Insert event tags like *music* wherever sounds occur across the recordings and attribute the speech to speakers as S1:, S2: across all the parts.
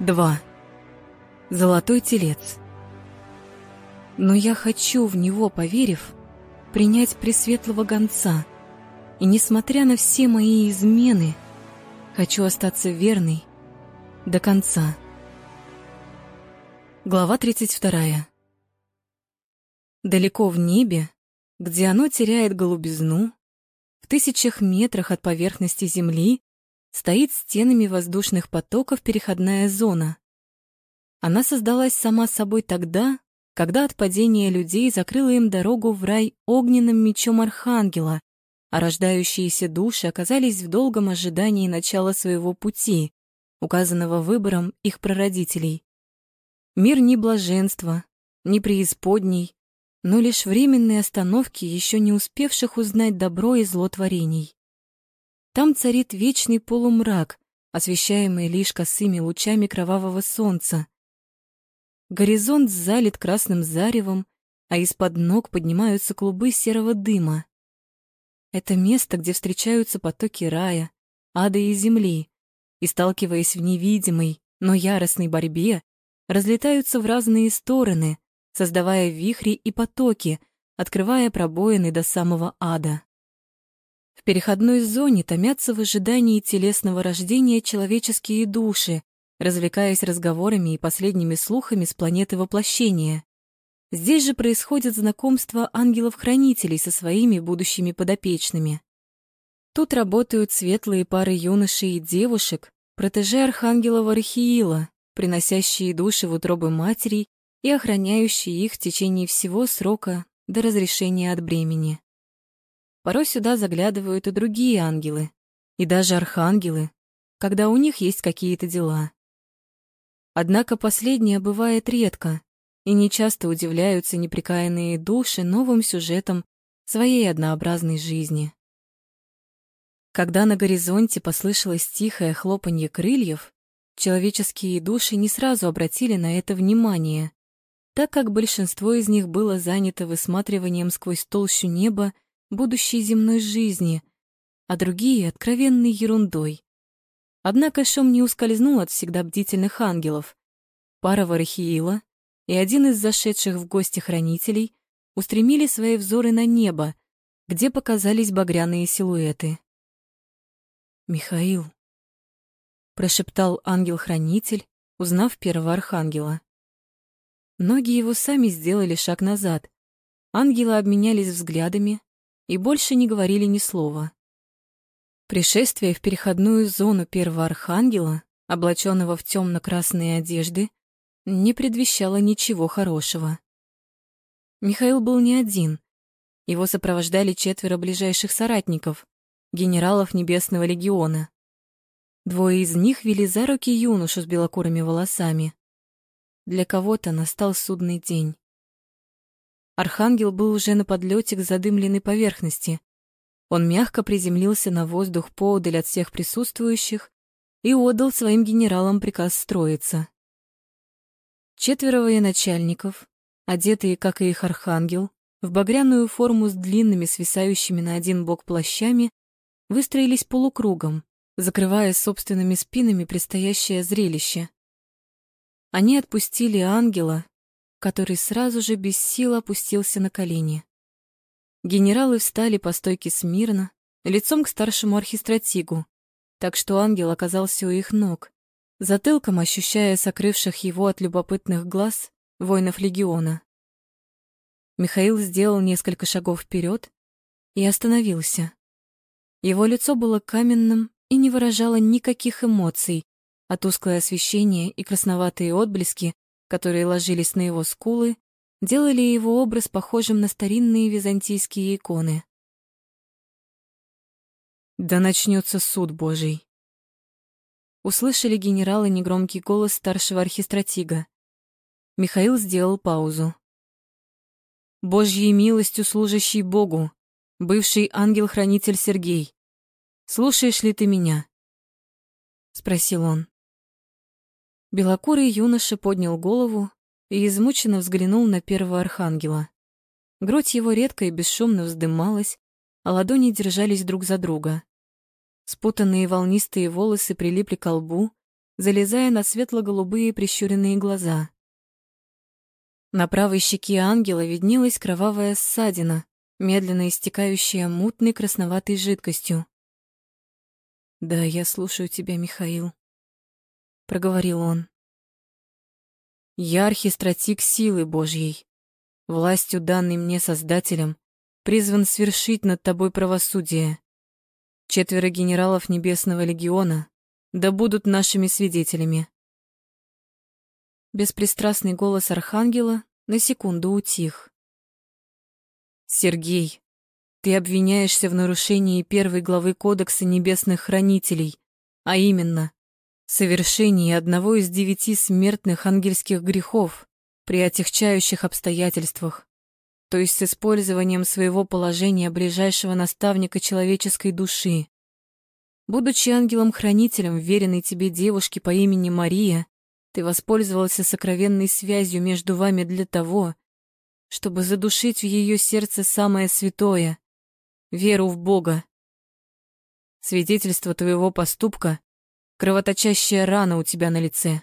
S1: 2. Золотой телец. Но я хочу в него, поверив, принять пресветлого гонца, и, несмотря на все мои измены, хочу остаться верной до конца. Глава 32. Далеко в небе, где оно теряет голубизну, в тысячах метрах от поверхности Земли стоит стенами воздушных потоков переходная зона. Она создалась сама собой тогда, когда от падения людей закрыла им дорогу в рай огненным мечом Архангела, а рождающиеся души оказались в долгом ожидании начала своего пути, указанного выбором их прародителей. Мир не блаженства, не преисподней, но лишь временные остановки еще не успевших узнать добро и зло творений. Там царит вечный полумрак, освещаемый лишь косыми лучами кровавого солнца. Горизонт залит красным заревом, а из-под ног поднимаются клубы серого дыма. Это место, где встречаются потоки рая, ада и земли, и, сталкиваясь в невидимой, но яростной борьбе, разлетаются в разные стороны, создавая вихри и потоки, открывая пробоины до самого ада. Переходной зоне томятся в ожидании телесного рождения человеческие души, развлекаясь разговорами и последними слухами с планеты воплощения. Здесь же происходит знакомство ангелов-хранителей со своими будущими подопечными. Тут работают светлые пары юношей и девушек, протеже архангела Вархиила, приносящие души в утробы матерей и охраняющие их в течение всего срока до разрешения от бремени. Порой сюда заглядывают и другие ангелы, и даже архангелы, когда у них есть какие-то дела. Однако последнее бывает редко, и нечасто удивляются неприкаянные души новым сюжетом своей однообразной жизни. Когда на горизонте послышалось тихое хлопанье крыльев, человеческие души не сразу обратили на это внимание, так как большинство из них было занято высматриванием сквозь толщу неба будущей земной жизни, а другие — откровенной ерундой. Однако шум не ускользнул от всегда бдительных ангелов. Пара Варахиила и один из зашедших в гости хранителей устремили свои взоры на небо, где показались багряные силуэты. «Михаил», — прошептал ангел-хранитель, узнав первого архангела. Ноги его сами сделали шаг назад. Ангелы обменялись взглядами, и больше не говорили ни слова. Пришествие в переходную зону первого архангела, облаченного в темно-красные одежды, не предвещало ничего хорошего. Михаил был не один. Его сопровождали четверо ближайших соратников, генералов Небесного легиона. Двое из них вели за руки юношу с белокурыми волосами. Для кого-то настал судный день. Архангел был уже на подлете к задымленной поверхности. Он мягко приземлился на воздух поодаль от всех присутствующих и отдал своим генералам приказ строиться. Четверо военачальников, одетые, как и их архангел, в багряную форму с длинными свисающими на один бок плащами, выстроились полукругом, закрывая собственными спинами предстоящее зрелище. Они отпустили ангела, который сразу же без сил опустился на колени. Генералы встали по стойке смирно, лицом к старшему архистратигу, так что ангел оказался у их ног, затылком ощущая сокрывших его от любопытных глаз воинов легиона. Михаил сделал несколько шагов вперед и остановился. Его лицо было каменным и не выражало никаких эмоций, а тусклое освещение и красноватые отблески которые ложились на его скулы, делали его образ похожим на старинные византийские иконы. «Да начнется суд Божий!» Услышали генералы негромкий голос старшего архистратига. Михаил сделал паузу. «Божьей милостью служащий Богу, бывший ангел-хранитель Сергей, слушаешь ли ты меня?» — спросил он. Белокурый юноша поднял голову и измученно взглянул на первого архангела. Грудь его редко и бесшумно вздымалась, а ладони держались друг за друга. Спутанные волнистые волосы прилипли к лбу, залезая на светло-голубые прищуренные глаза. На правой щеке ангела виднелась кровавая ссадина, медленно истекающая мутной красноватой жидкостью. «Да, я слушаю тебя, Михаил», — проговорил он. «Я архистратик силы Божьей, властью, данной мне Создателем, призван свершить над тобой правосудие. Четверо генералов Небесного легиона да будут нашими свидетелями». Беспристрастный голос архангела на секунду утих. «Сергей, ты обвиняешься в нарушении первой главы Кодекса Небесных Хранителей, а именно, совершении одного из девяти смертных ангельских грехов при отягчающих обстоятельствах, то есть с использованием своего положения ближайшего наставника человеческой души. Будучи ангелом-хранителем веренной тебе девушки по имени Мария, ты воспользовался сокровенной связью между вами для того, чтобы задушить в ее сердце самое святое — веру в Бога. Свидетельство твоего поступка — кровоточащая рана у тебя на лице.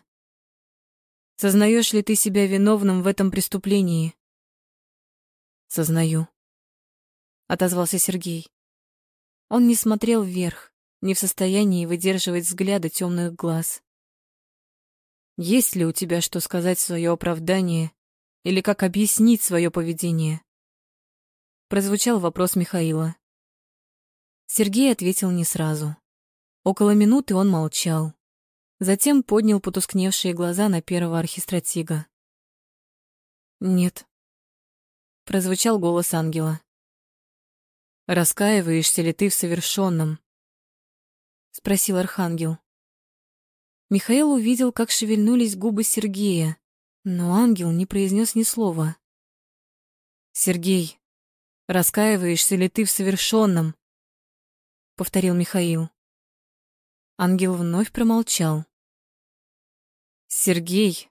S1: Сознаешь ли ты себя виновным в этом преступлении? Сознаю, — отозвался Сергей. Он не смотрел вверх, не в состоянии выдерживать взгляда темных глаз. Есть ли у тебя что сказать свое оправдание или как объяснить свое поведение? Прозвучал вопрос Михаила. Сергей ответил не сразу. Около минуты он молчал. Затем поднял потускневшие глаза на первого архистратига. «Нет», — прозвучал голос ангела. «Раскаиваешься ли ты в совершенном?» — спросил архангел. Михаил увидел, как шевельнулись губы Сергея, но ангел не произнес ни слова. «Сергей, раскаиваешься ли ты в совершенном?» — повторил Михаил. Ангел вновь промолчал. «Сергей,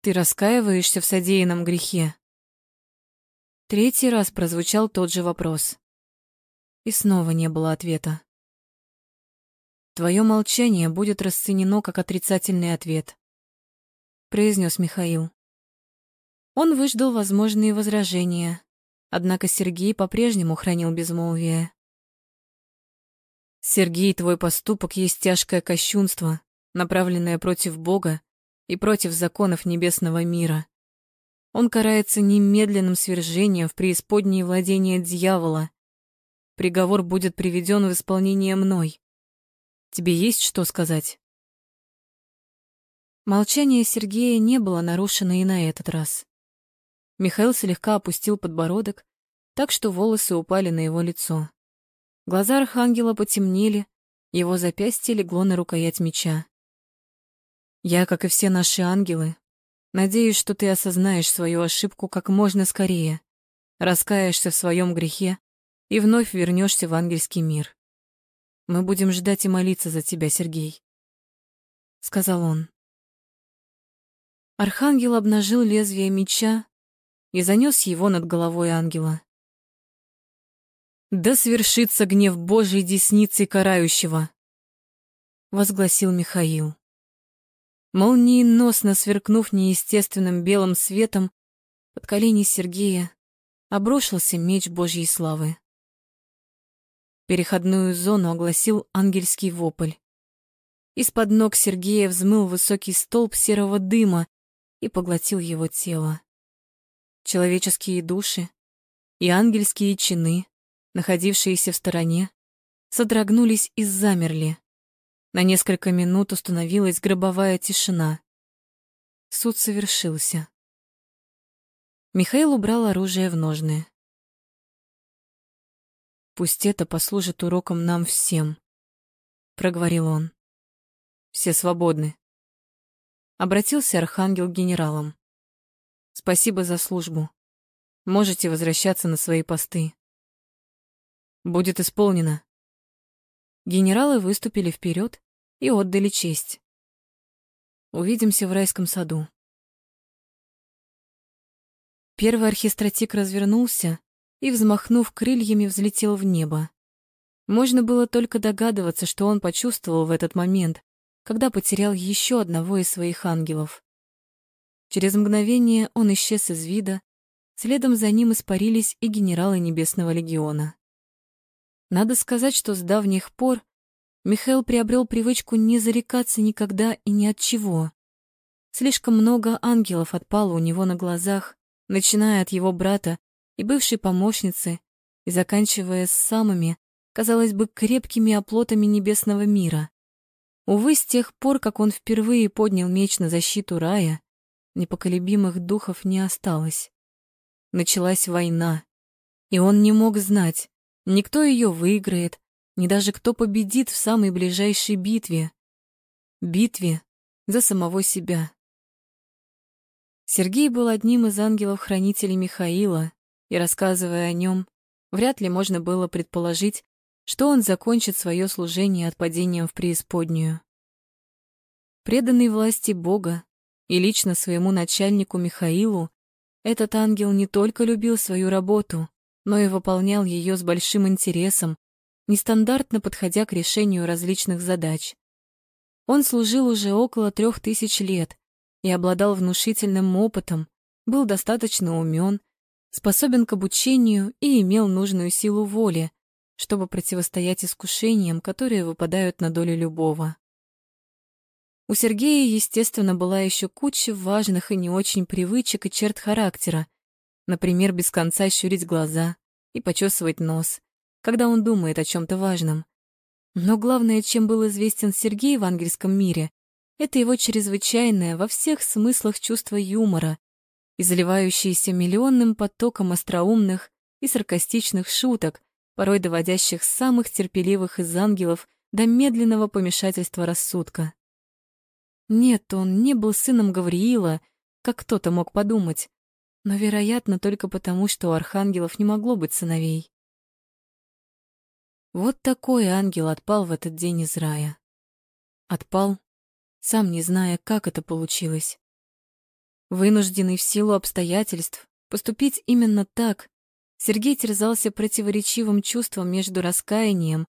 S1: ты раскаиваешься в содеянном грехе?» Третий раз прозвучал тот же вопрос. И снова не было ответа. Твое молчание будет расценено как отрицательный ответ произнес Михаил. Он выждал возможные возражения, однако Сергей по-прежнему хранил безмолвие. Сергей, твой поступок есть тяжкое кощунство, направленное против Бога и против законов небесного мира. Он карается немедленным свержением в преисподнее владение дьявола. Приговор будет приведен в исполнение мной. Тебе есть что сказать? Молчание Сергея не было нарушено и на этот раз. Михаил слегка опустил подбородок, так что волосы упали на его лицо. Глаза архангела потемнели, его запястье легло на рукоять меча. «Я, как и все наши ангелы, надеюсь, что ты осознаешь свою ошибку как можно скорее, раскаешься в своем грехе и вновь вернешься в ангельский мир. Мы будем ждать и молиться за тебя, Сергей», — сказал он. Архангел обнажил лезвие меча и занес его над головой ангела. «Да свершится гнев Божий десницей карающего!» — возгласил Михаил. Молниеносно сверкнув неестественным белым светом, под колени Сергея обрушился меч Божьей славы. Переходную зону огласил ангельский вопль. Из-под ног Сергея взмыл высокий столб серого дыма, и поглотил его тело. Человеческие души и ангельские чины, находившиеся в стороне, содрогнулись и замерли. На несколько минут установилась гробовая тишина. Суд совершился. Михаил убрал оружие в ножны. «Пусть это послужит уроком нам всем», — проговорил он. «Все свободны». Обратился архангел к генералам. Спасибо за службу. Можете возвращаться на свои посты. Будет исполнено. Генералы выступили вперед и отдали честь. Увидимся в райском саду. Первый архистратик развернулся и, взмахнув крыльями, взлетел в небо. Можно было только догадываться, что он почувствовал в этот момент, когда потерял еще одного из своих ангелов. Через мгновение он исчез из вида, следом за ним испарились и генералы Небесного легиона. Надо сказать, что с давних пор Михаил приобрел привычку не зарекаться никогда и ни от чего. Слишком много ангелов отпало у него на глазах, начиная от его брата и бывшей помощницы и заканчивая с самыми, казалось бы, крепкими оплотами небесного мира. Увы, с тех пор, как он впервые поднял меч на защиту рая, непоколебимых духов не осталось. Началась война, и он не мог знать, никто ее выиграет, ни даже кто победит в самой ближайшей битве. Битве за самого себя. Сергей был одним из ангелов-хранителей Михаила, и, рассказывая о нем, вряд ли можно было предположить, что он закончит свое служение отпадением в преисподнюю. Преданный власти Бога и лично своему начальнику Михаилу, этот ангел не только любил свою работу, но и выполнял ее с большим интересом, нестандартно подходя к решению различных задач. Он служил уже около трех тысяч лет, и обладал внушительным опытом, был достаточно умен, способен к обучению и имел нужную силу воли, чтобы противостоять искушениям, которые выпадают на долю любого. У Сергея, естественно, была еще куча важных и не очень привычек и черт характера, например, без конца щурить глаза и почесывать нос, когда он думает о чем то важном. Но главное, чем был известен Сергей в ангельском мире, это его чрезвычайное во всех смыслах чувство юмора, изливающееся миллионным потоком остроумных и саркастичных шуток, порой доводящих самых терпеливых из ангелов до медленного помешательства рассудка. Нет, он не был сыном Гавриила, как кто-то мог подумать, но, вероятно, только потому, что у архангелов не могло быть сыновей. Вот такой ангел отпал в этот день из рая. Отпал сам не зная, как это получилось. Вынужденный в силу обстоятельств поступить именно так, Сергей терзался противоречивым чувством между раскаянием,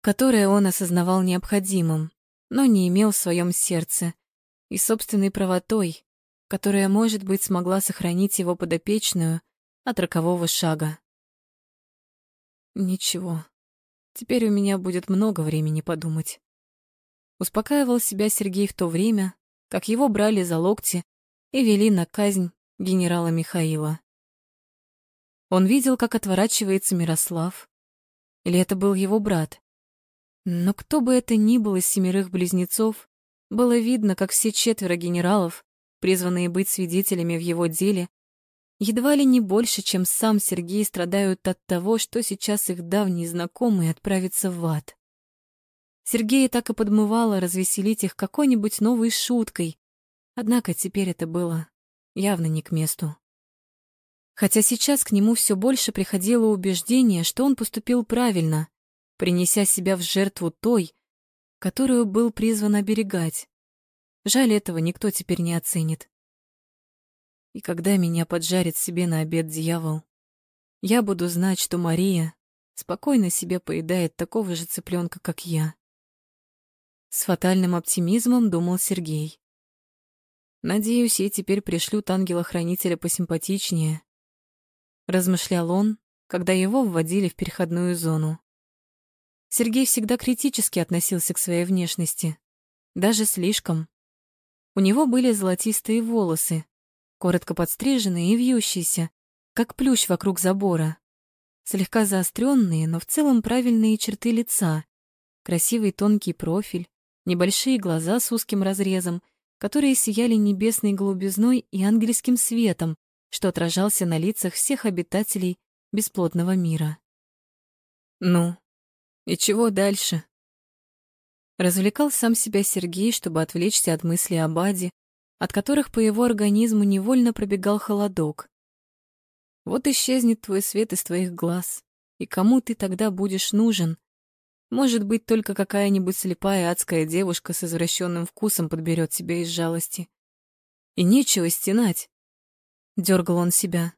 S1: которое он осознавал необходимым, но не имел в своем сердце, и собственной правотой, которая, может быть, смогла сохранить его подопечную от рокового шага. Ничего, теперь у меня будет много времени подумать. Успокаивал себя Сергей в то время, как его брали за локти и вели на казнь генерала Михаила. Он видел, как отворачивается Мирослав. Или это был его брат? Но кто бы это ни был из семерых близнецов, было видно, как все четверо генералов, призванные быть свидетелями в его деле, едва ли не больше, чем сам Сергей, страдают от того, что сейчас их давний знакомый отправится в ад. Сергея так и подмывало развеселить их какой-нибудь новой шуткой, однако теперь это было явно не к месту. Хотя сейчас к нему все больше приходило убеждение, что он поступил правильно, принеся себя в жертву той, которую был призван оберегать. Жаль, этого никто теперь не оценит. И когда меня поджарит себе на обед дьявол, я буду знать, что Мария спокойно себе поедает такого же цыпленка, как я. С фатальным оптимизмом думал Сергей. Надеюсь, ей теперь пришлют ангела-хранителя посимпатичнее. Размышлял он, когда его вводили в переходную зону. Сергей всегда критически относился к своей внешности. Даже слишком. У него были золотистые волосы, коротко подстриженные и вьющиеся, как плющ вокруг забора. Слегка заостренные, но в целом правильные черты лица, красивый тонкий профиль, небольшие глаза с узким разрезом, которые сияли небесной голубизной и ангельским светом, что отражался на лицах всех обитателей бесплотного мира. Ну, и чего дальше? Развлекал сам себя Сергей, чтобы отвлечься от мыслей об Аде, от которых по его организму невольно пробегал холодок. Вот исчезнет твой свет из твоих глаз, и кому ты тогда будешь нужен, может быть, только какая-нибудь слепая адская девушка с извращенным вкусом подберет тебя из жалости. И нечего стенать. Дергал он себя.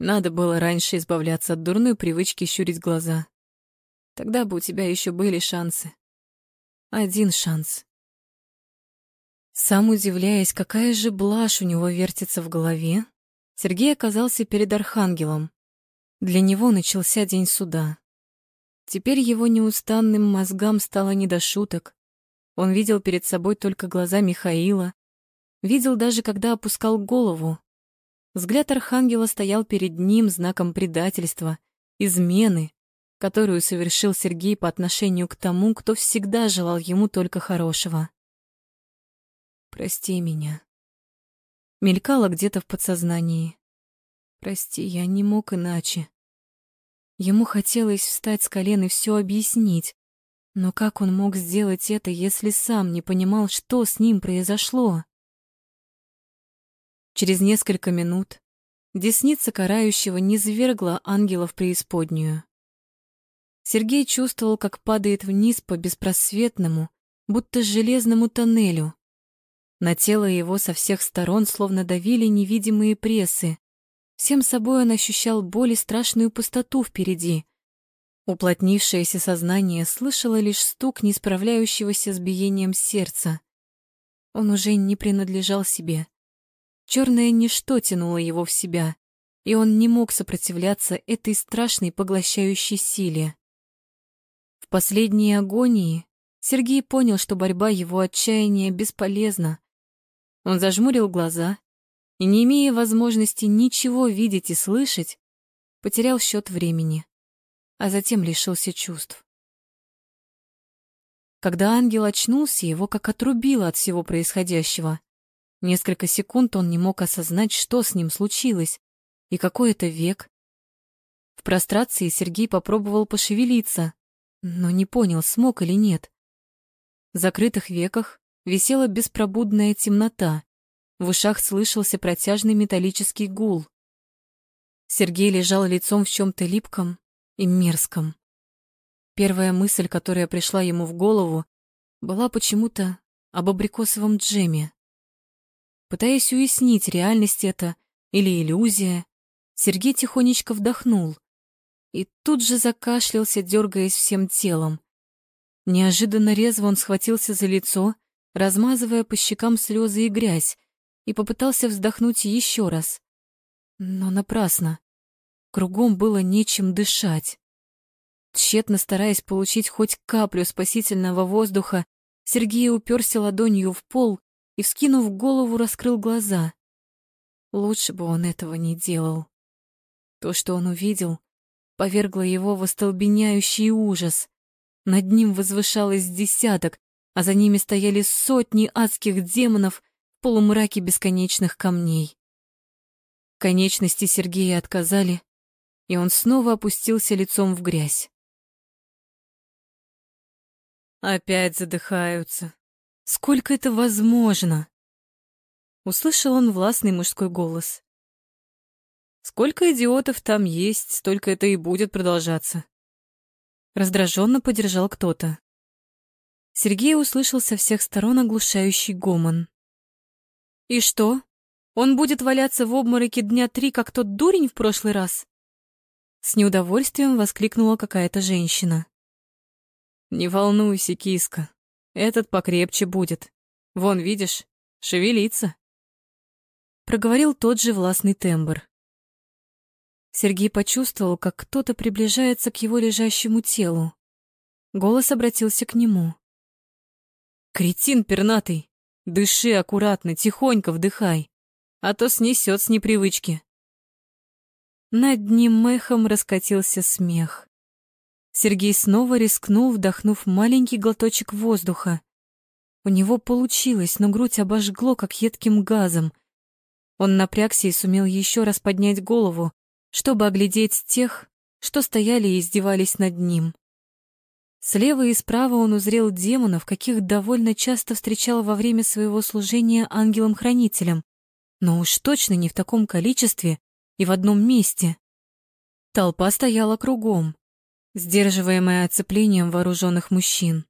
S1: Надо было раньше избавляться от дурной привычки щурить глаза. Тогда бы у тебя еще были шансы. Один шанс. Сам удивляясь, какая же блажь у него вертится в голове, Сергей оказался перед архангелом. Для него начался день суда. Теперь его неустанным мозгам стало не до шуток. Он видел перед собой только глаза Михаила, видел даже, когда опускал голову. Взгляд архангела стоял перед ним знаком предательства, измены, которую совершил Сергей по отношению к тому, кто всегда желал ему только хорошего. «Прости меня», — мелькало где-то в подсознании. «Прости, я не мог иначе». Ему хотелось встать с колен и все объяснить. Но как он мог сделать это, если сам не понимал, что с ним произошло? Через несколько минут десница карающего низвергла ангела в преисподнюю. Сергей чувствовал, как падает вниз по беспросветному, будто железному тоннелю. На тело его со всех сторон словно давили невидимые прессы, Всем собой он ощущал боль и страшную пустоту впереди. Уплотнившееся сознание слышало лишь стук не справляющегося с биением сердца. Он уже не принадлежал себе. Черное ничто тянуло его в себя, и он не мог сопротивляться этой страшной поглощающей силе. Последней агонии Сергей понял, что борьба его отчаяния бесполезна. Он зажмурил глаза и, не имея возможности ничего видеть и слышать, потерял счет времени, а затем лишился чувств. Когда ангел очнулся, его как отрубило от всего происходящего. Несколько секунд он не мог осознать, что с ним случилось, и какой это век. В прострации Сергей попробовал пошевелиться, но не понял, смог или нет. В закрытых веках висела беспробудная темнота, в ушах слышался протяжный металлический гул. Сергей лежал лицом в чем-то липком и мерзком. Первая мысль, которая пришла ему в голову, была почему-то об абрикосовом джеме. Пытаясь уяснить, реальность это или иллюзия, Сергей тихонечко вдохнул и тут же закашлялся, дергаясь всем телом. Неожиданно резво он схватился за лицо, размазывая по щекам слезы и грязь, и попытался вздохнуть еще раз. Но напрасно. Кругом было нечем дышать. Тщетно стараясь получить хоть каплю спасительного воздуха, Сергей уперся ладонью в пол и, вскинув голову, раскрыл глаза. Лучше бы он этого не делал. То, что он увидел, повергло его в остолбеняющий ужас. Над ним возвышалось десяток, а за ними стояли сотни адских демонов полумраке бесконечных камней. Конечности Сергея отказали, и он снова опустился лицом в грязь. Опять задыхаются. Сколько это возможно? Услышал он властный мужской голос. Сколько идиотов там есть, столько это и будет продолжаться. Раздраженно поддержал кто-то. Сергей услышал со всех сторон оглушающий гомон. И что? Он будет валяться в обмороке дня три, как тот дурень в прошлый раз? С неудовольствием воскликнула какая-то женщина. Не волнуйся, киска. Этот покрепче будет. Вон, видишь, шевелится. Проговорил тот же властный тембр. Сергей почувствовал, как кто-то приближается к его лежащему телу. Голос обратился к нему. «Кретин пернатый! Дыши аккуратно, тихонько вдыхай, а то снесет с непривычки. Над ним мехом раскатился смех. Сергей снова рискнул, вдохнув маленький глоточек воздуха. У него получилось, но грудь обожгло, как едким газом. Он напрягся и сумел еще раз поднять голову, чтобы оглядеть тех, что стояли и издевались над ним. Слева и справа он узрел демонов, каких довольно часто встречал во время своего служения ангелом-хранителем, но уж точно не в таком количестве и в одном месте. Толпа стояла кругом, сдерживаемая оцеплением вооруженных мужчин.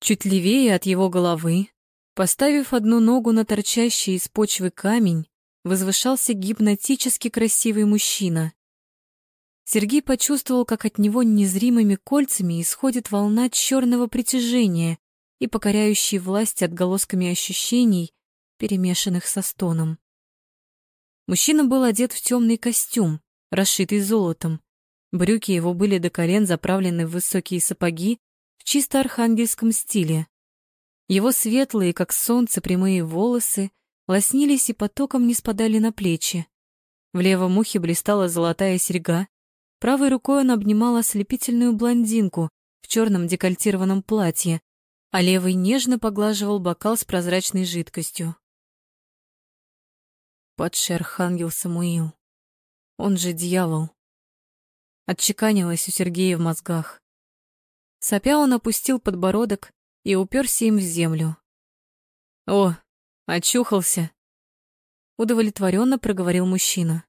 S1: Чуть левее от его головы, поставив одну ногу на торчащий из почвы камень, возвышался гипнотически красивый мужчина. Сергей почувствовал, как от него незримыми кольцами исходит волна черного притяжения и покоряющий власть отголосками ощущений, перемешанных со стоном. Мужчина был одет в темный костюм, расшитый золотом. Брюки его были до колен заправлены в высокие сапоги в чисто архангельском стиле. Его светлые, как солнце, прямые волосы лоснились и потоком не спадали на плечи. В левом ухе блистала золотая серьга, правой рукой он обнимал ослепительную блондинку в черном декольтированном платье, а левый нежно поглаживал бокал с прозрачной жидкостью. Падший архангел Самуил. Он же дьявол. Отчеканилось у Сергея в мозгах. Сопя он опустил подбородок и уперся им в землю. «О, Очухался. Удовлетворенно проговорил мужчина.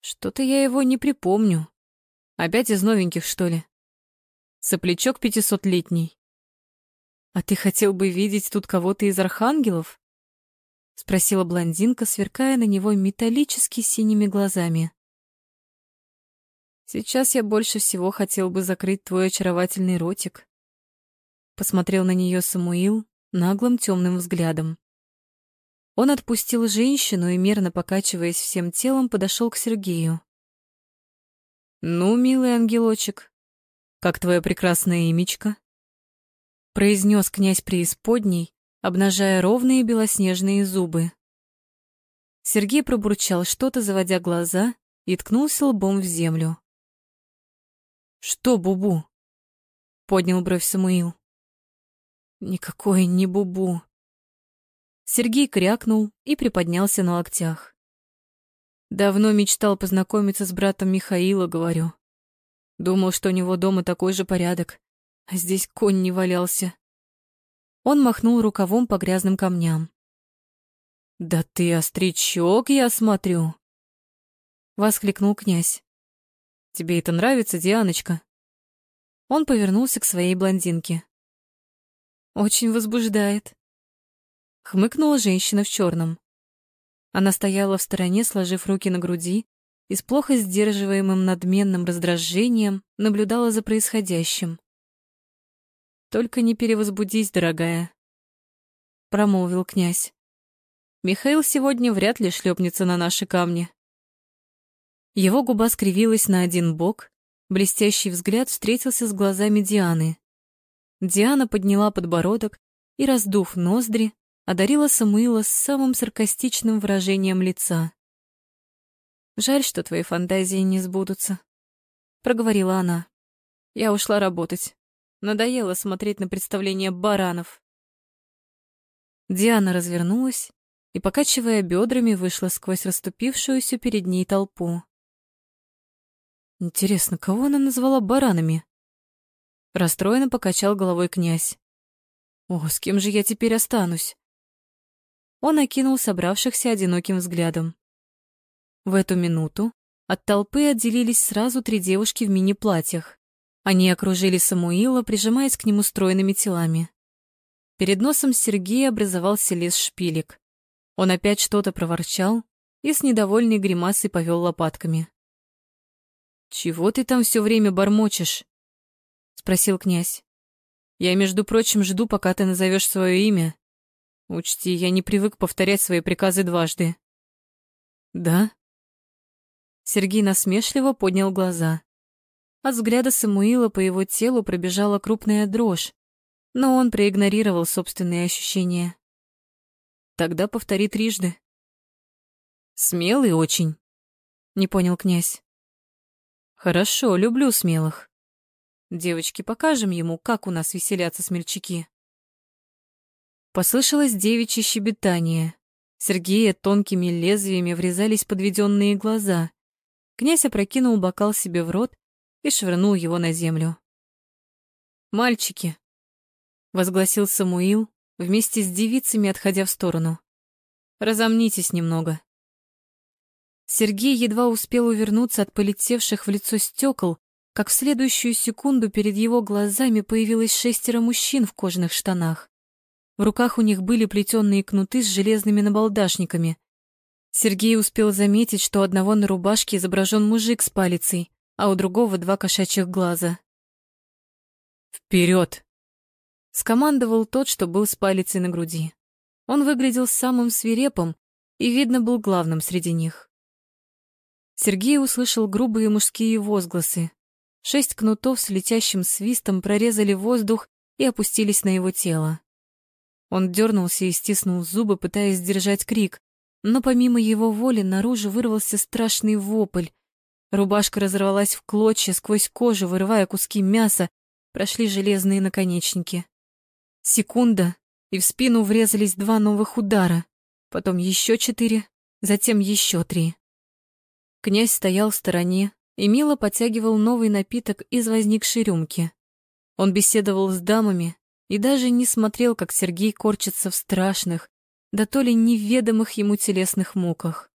S1: Что-то я его не припомню. Опять из новеньких, что ли? Соплячок пятисотлетний. А ты хотел бы видеть тут кого-то из архангелов? Спросила блондинка, сверкая на него металлически синими глазами. Сейчас я больше всего хотел бы закрыть твой очаровательный ротик. Посмотрел на нее Самуил наглым темным взглядом. Он отпустил женщину и, мерно покачиваясь всем телом, подошел к Сергею. «Ну, милый ангелочек, как твоя прекрасная имечко?» произнес князь преисподней, обнажая ровные белоснежные зубы. Сергей пробурчал что-то, заводя глаза, и ткнулся лбом в землю. «Что, Бубу?» — поднял бровь Самуил. «Никакой не Бубу», Сергей крякнул и приподнялся на локтях. Давно мечтал познакомиться с братом Михаила, говорю. Думал, что у него дома такой же порядок, а здесь конь не валялся. Он махнул рукавом по грязным камням. «Да ты острячок, я смотрю!» Воскликнул князь. «Тебе это нравится, Дианочка?» Он повернулся к своей блондинке. «Очень возбуждает», хмыкнула женщина в черном. Она стояла в стороне, сложив руки на груди, и с плохо сдерживаемым надменным раздражением наблюдала за происходящим. «Только не перевозбудись, дорогая», — промолвил князь. «Михаил сегодня вряд ли шлепнется на наши камни». Его губа скривилась на один бок, блестящий взгляд встретился с глазами Дианы. Диана подняла подбородок и, раздув ноздри, одарила Самуила самым саркастичным выражением лица. «Жаль, что твои фантазии не сбудутся», — проговорила она. «Я ушла работать. Надоело смотреть на представление баранов». Диана развернулась и, покачивая бедрами, вышла сквозь расступившуюся перед ней толпу. Интересно, кого она назвала баранами? Расстроенно покачал головой князь. О, с кем же я теперь останусь? Он окинул собравшихся одиноким взглядом. В эту минуту от толпы отделились сразу три девушки в мини-платьях. Они окружили Самуила, прижимаясь к нему стройными телами. Перед носом Сергея образовался лес шпилек. Он опять что-то проворчал и с недовольной гримасой повел лопатками. «Чего ты там все время бормочешь?» — спросил князь. «Я, между прочим, жду, пока ты назовешь свое имя Учти, я не привык повторять свои приказы дважды. Да? Сергей насмешливо поднял глаза. От взгляда Самуила по его телу пробежала крупная дрожь, но он проигнорировал собственные ощущения. Тогда повтори трижды. Смелый очень, не понял князь. Хорошо, люблю смелых. Девочки, покажем ему, как у нас веселятся смельчаки. Послышалось девичье щебетание. Сергея тонкими лезвиями врезались подведенные глаза. Князь опрокинул бокал себе в рот и швырнул его на землю. «Мальчики!» — возгласил Самуил, вместе с девицами отходя в сторону. «Разомнитесь немного». Сергей едва успел увернуться от полетевших в лицо стекол, как в следующую секунду перед его глазами появилось шестеро мужчин в кожаных штанах. В руках у них были плетеные кнуты с железными набалдашниками. Сергей успел заметить, что у одного на рубашке изображен мужик с палицей, а у другого два кошачьих глаза. Вперед! Скомандовал тот, что был с палицей на груди. Он выглядел самым свирепым и, видно, был главным среди них. Сергей услышал грубые мужские возгласы. Шесть кнутов с летящим свистом прорезали воздух и опустились на его тело. Он дернулся и стиснул зубы, пытаясь сдержать крик, но помимо его воли наружу вырвался страшный вопль. Рубашка разорвалась в клочья, сквозь кожу, вырывая куски мяса, прошли железные наконечники. Секунда, и в спину врезались два новых удара, потом еще четыре, затем еще три. Князь стоял в стороне и мило подтягивал новый напиток из возникшей рюмки. Он беседовал с дамами и даже не смотрел, как Сергей корчится в страшных, да то ли неведомых ему телесных муках.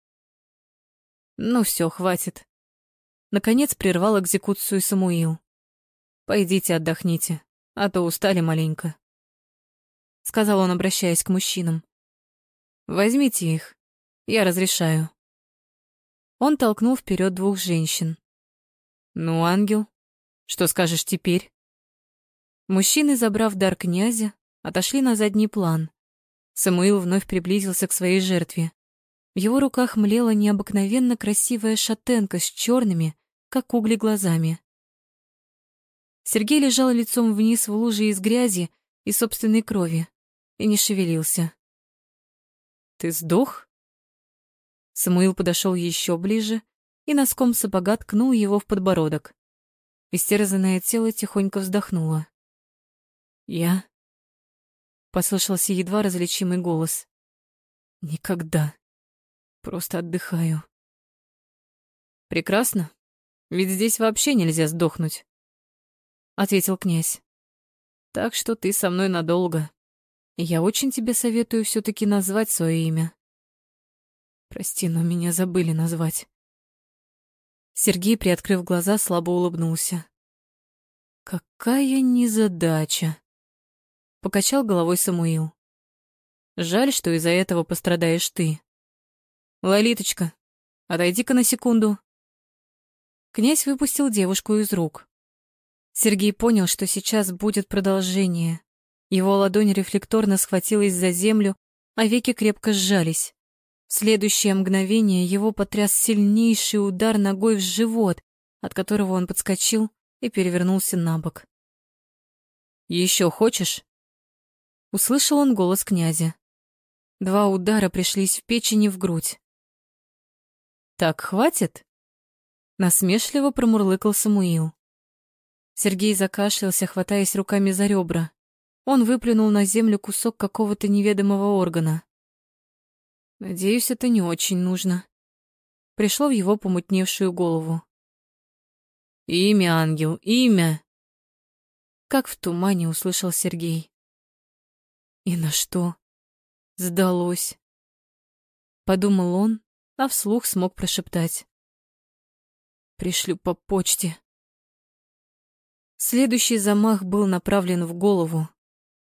S1: Ну все, хватит. Наконец прервал экзекуцию Самуил. Пойдите отдохните, а то устали маленько. Сказал он, обращаясь к мужчинам. Возьмите их, я разрешаю. Он толкнул вперед двух женщин. Ну, ангел, что скажешь теперь? Мужчины, забрав дар князя, отошли на задний план. Самуил вновь приблизился к своей жертве. В его руках млела необыкновенно красивая шатенка с черными, как угли, глазами. Сергей лежал лицом вниз в луже из грязи и собственной крови и не шевелился. «Ты сдох?» Самуил подошел еще ближе и носком сапога ткнул его в подбородок. Истерзанное тело тихонько вздохнуло. «Я...» — послышался едва различимый голос. «Никогда. Просто отдыхаю». «Прекрасно. Ведь здесь вообще нельзя сдохнуть», — ответил князь. «Так что ты со мной надолго. Я очень тебе советую все таки назвать свое имя». «Прости, но меня забыли назвать». Сергей, приоткрыв глаза, слабо улыбнулся. «Какая незадача!» Покачал головой Самуил. Жаль, что из-за этого пострадаешь ты. Лолиточка, отойди-ка на секунду. Князь выпустил девушку из рук. Сергей понял, что сейчас будет продолжение. Его ладонь рефлекторно схватилась за землю, а веки крепко сжались. В следующее мгновение его потряс сильнейший удар ногой в живот, от которого он подскочил и перевернулся на бок. «Еще хочешь?» Услышал он голос князя. Два удара пришлись в печень и в грудь. «Так хватит?» Насмешливо промурлыкал Самуил. Сергей закашлялся, хватаясь руками за ребра. Он выплюнул на землю кусок какого-то неведомого органа. «Надеюсь, это не очень нужно». Пришло в его помутневшую голову. «Имя, ангел, имя!» Как в тумане услышал Сергей. И на что? Сдалось. Подумал он, а вслух смог прошептать. Пришлю по почте. Следующий замах был направлен в голову.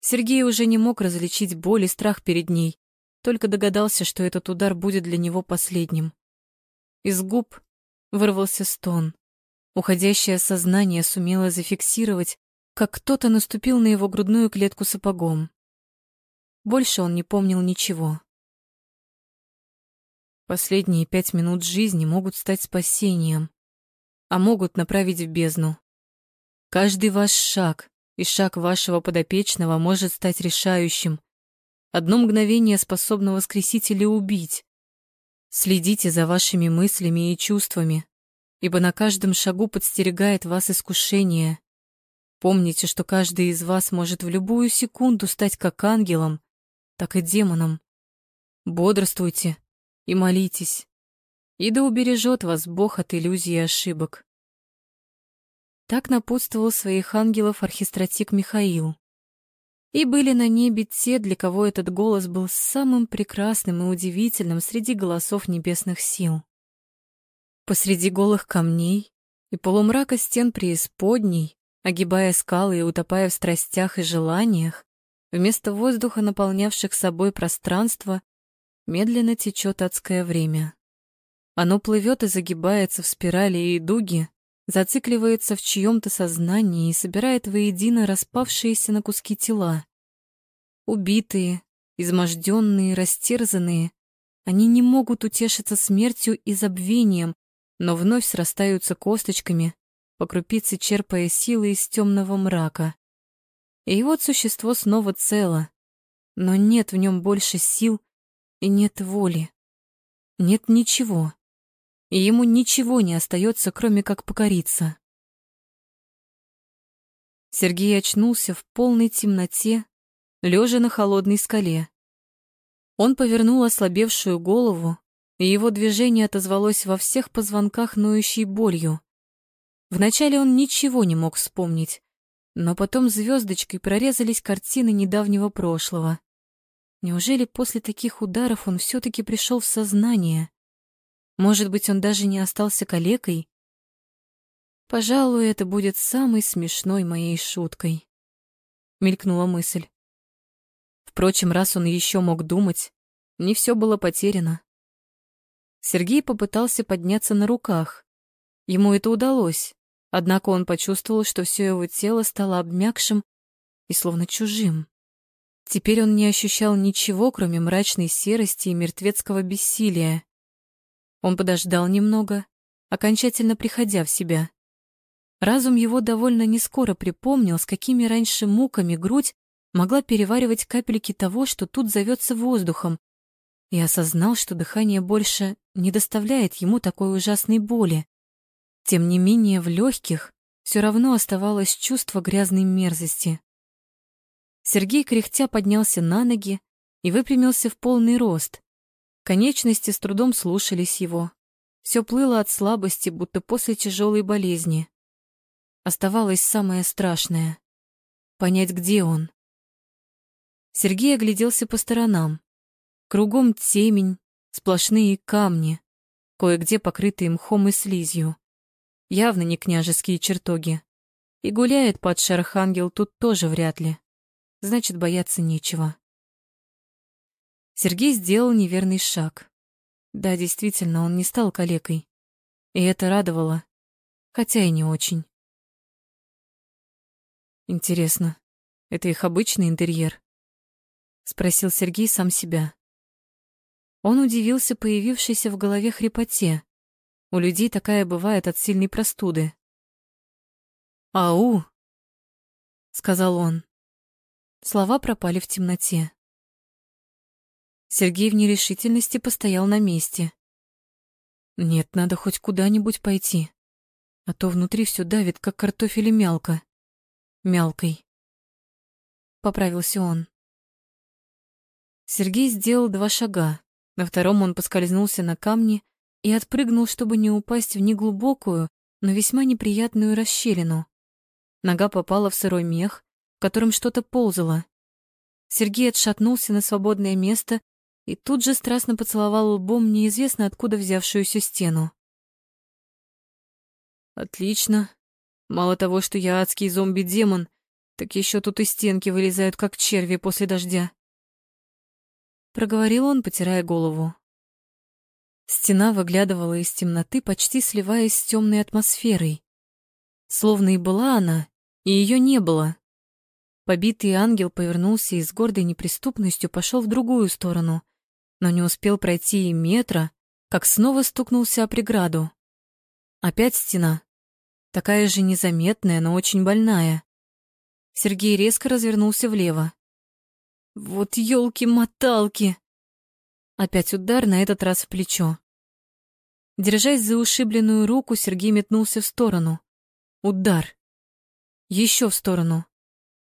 S1: Сергей уже не мог различить боль и страх перед ней, только догадался, что этот удар будет для него последним. Из губ вырвался стон. Уходящее сознание сумело зафиксировать, как кто-то наступил на его грудную клетку сапогом. Больше он не помнил ничего. Последние пять минут жизни могут стать спасением, а могут направить в бездну. Каждый ваш шаг и шаг вашего подопечного может стать решающим. Одно мгновение способно воскресить или убить. Следите за вашими мыслями и чувствами, ибо на каждом шагу подстерегает вас искушение. Помните, что каждый из вас может в любую секунду стать как ангелом, так и демонам. Бодрствуйте и молитесь, и да убережет вас Бог от иллюзий и ошибок. Так напутствовал своих ангелов архистратик Михаил. И были на небе те, для кого этот голос был самым прекрасным и удивительным среди голосов небесных сил. Посреди голых камней и полумрака стен преисподней, огибая скалы и утопая в страстях и желаниях, Вместо воздуха, наполнявших собой пространство, медленно течет адское время. Оно плывет и загибается в спирали и дуги, зацикливается в чьем-то сознании и собирает воедино распавшиеся на куски тела. Убитые, изможденные, растерзанные, они не могут утешиться смертью и забвением, но вновь срастаются косточками, по крупице черпая силы из темного мрака. И вот существо снова цело, но нет в нем больше сил и нет воли. Нет ничего. И ему ничего не остается, кроме как покориться. Сергей очнулся в полной темноте, лежа на холодной скале. Он повернул ослабевшую голову, и его движение отозвалось во всех позвонках ноющей болью. Вначале он ничего не мог вспомнить, но потом звездочкой прорезались картины недавнего прошлого. Неужели после таких ударов он все-таки пришел в сознание? Может быть, он даже не остался калекой? Пожалуй, это будет самой смешной моей шуткой. Мелькнула мысль. Впрочем, раз он еще мог думать, не все было потеряно. Сергей попытался подняться на руках. Ему это удалось, однако он почувствовал, что все его тело стало обмякшим и словно чужим. Теперь он не ощущал ничего, кроме мрачной серости и мертвецкого бессилия. Он подождал немного, окончательно приходя в себя. Разум его довольно нескоро припомнил, с какими раньше муками грудь могла переваривать капельки того, что тут зовется воздухом, и осознал, что дыхание больше не доставляет ему такой ужасной боли. Тем не менее, в легких все равно оставалось чувство грязной мерзости. Сергей кряхтя поднялся на ноги и выпрямился в полный рост. Конечности с трудом слушались его. Все плыло от слабости, будто после тяжелой болезни. Оставалось самое страшное — понять, где он. Сергей огляделся по сторонам. Кругом темень, сплошные камни, кое-где покрытые мхом и слизью. Явно не княжеские чертоги. И гуляет падший архангел тут тоже вряд ли значит, бояться нечего. Сергей сделал неверный шаг. Да, действительно, он не стал калекой. И это радовало, хотя и не очень. Интересно, это их обычный интерьер? Спросил Сергей сам себя. Он удивился появившейся в голове хрипоте. У людей такая бывает от сильной простуды. «Ау!» — сказал он. Слова пропали в темноте. Сергей в нерешительности постоял на месте. Нет, надо хоть куда-нибудь пойти, а то внутри все давит, как картофель и мялка. Мялкой. Поправился он. Сергей сделал два шага. На втором он поскользнулся на камне и отпрыгнул, чтобы не упасть в неглубокую, но весьма неприятную расщелину. Нога попала в сырой мех, в котором что-то ползало. Сергей отшатнулся на свободное место и тут же страстно поцеловал лбом неизвестно откуда взявшуюся стену. Отлично. Мало того, что я адский зомби-демон, так еще тут и стенки вылезают, как черви после дождя. Проговорил он, потирая голову. Стена выглядывала из темноты, почти сливаясь с темной атмосферой. Словно и была она, и ее не было. Побитый ангел повернулся и с гордой неприступностью пошел в другую сторону, но не успел пройти и метра, как снова стукнулся о преграду. Опять стена. Такая же незаметная, но очень больная. Сергей резко развернулся влево. Вот елки-моталки! Опять удар, на этот раз в плечо. Держась за ушибленную руку, Сергей метнулся в сторону. Удар. Еще в сторону.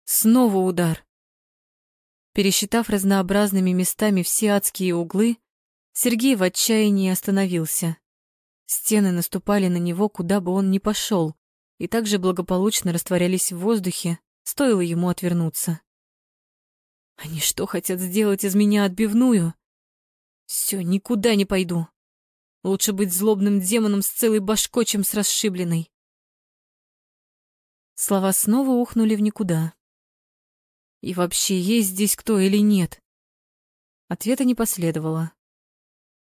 S1: Снова удар. Пересчитав разнообразными местами все адские углы, Сергей в отчаянии остановился. Стены наступали на него, куда бы он ни пошел, и также благополучно растворялись в воздухе, стоило ему отвернуться. Они что, хотят сделать из меня отбивную? Все, никуда не пойду. Лучше быть злобным демоном с целой башкой, чем с расшибленной. Слова снова ухнули в никуда. И вообще, есть здесь кто или нет? Ответа не последовало.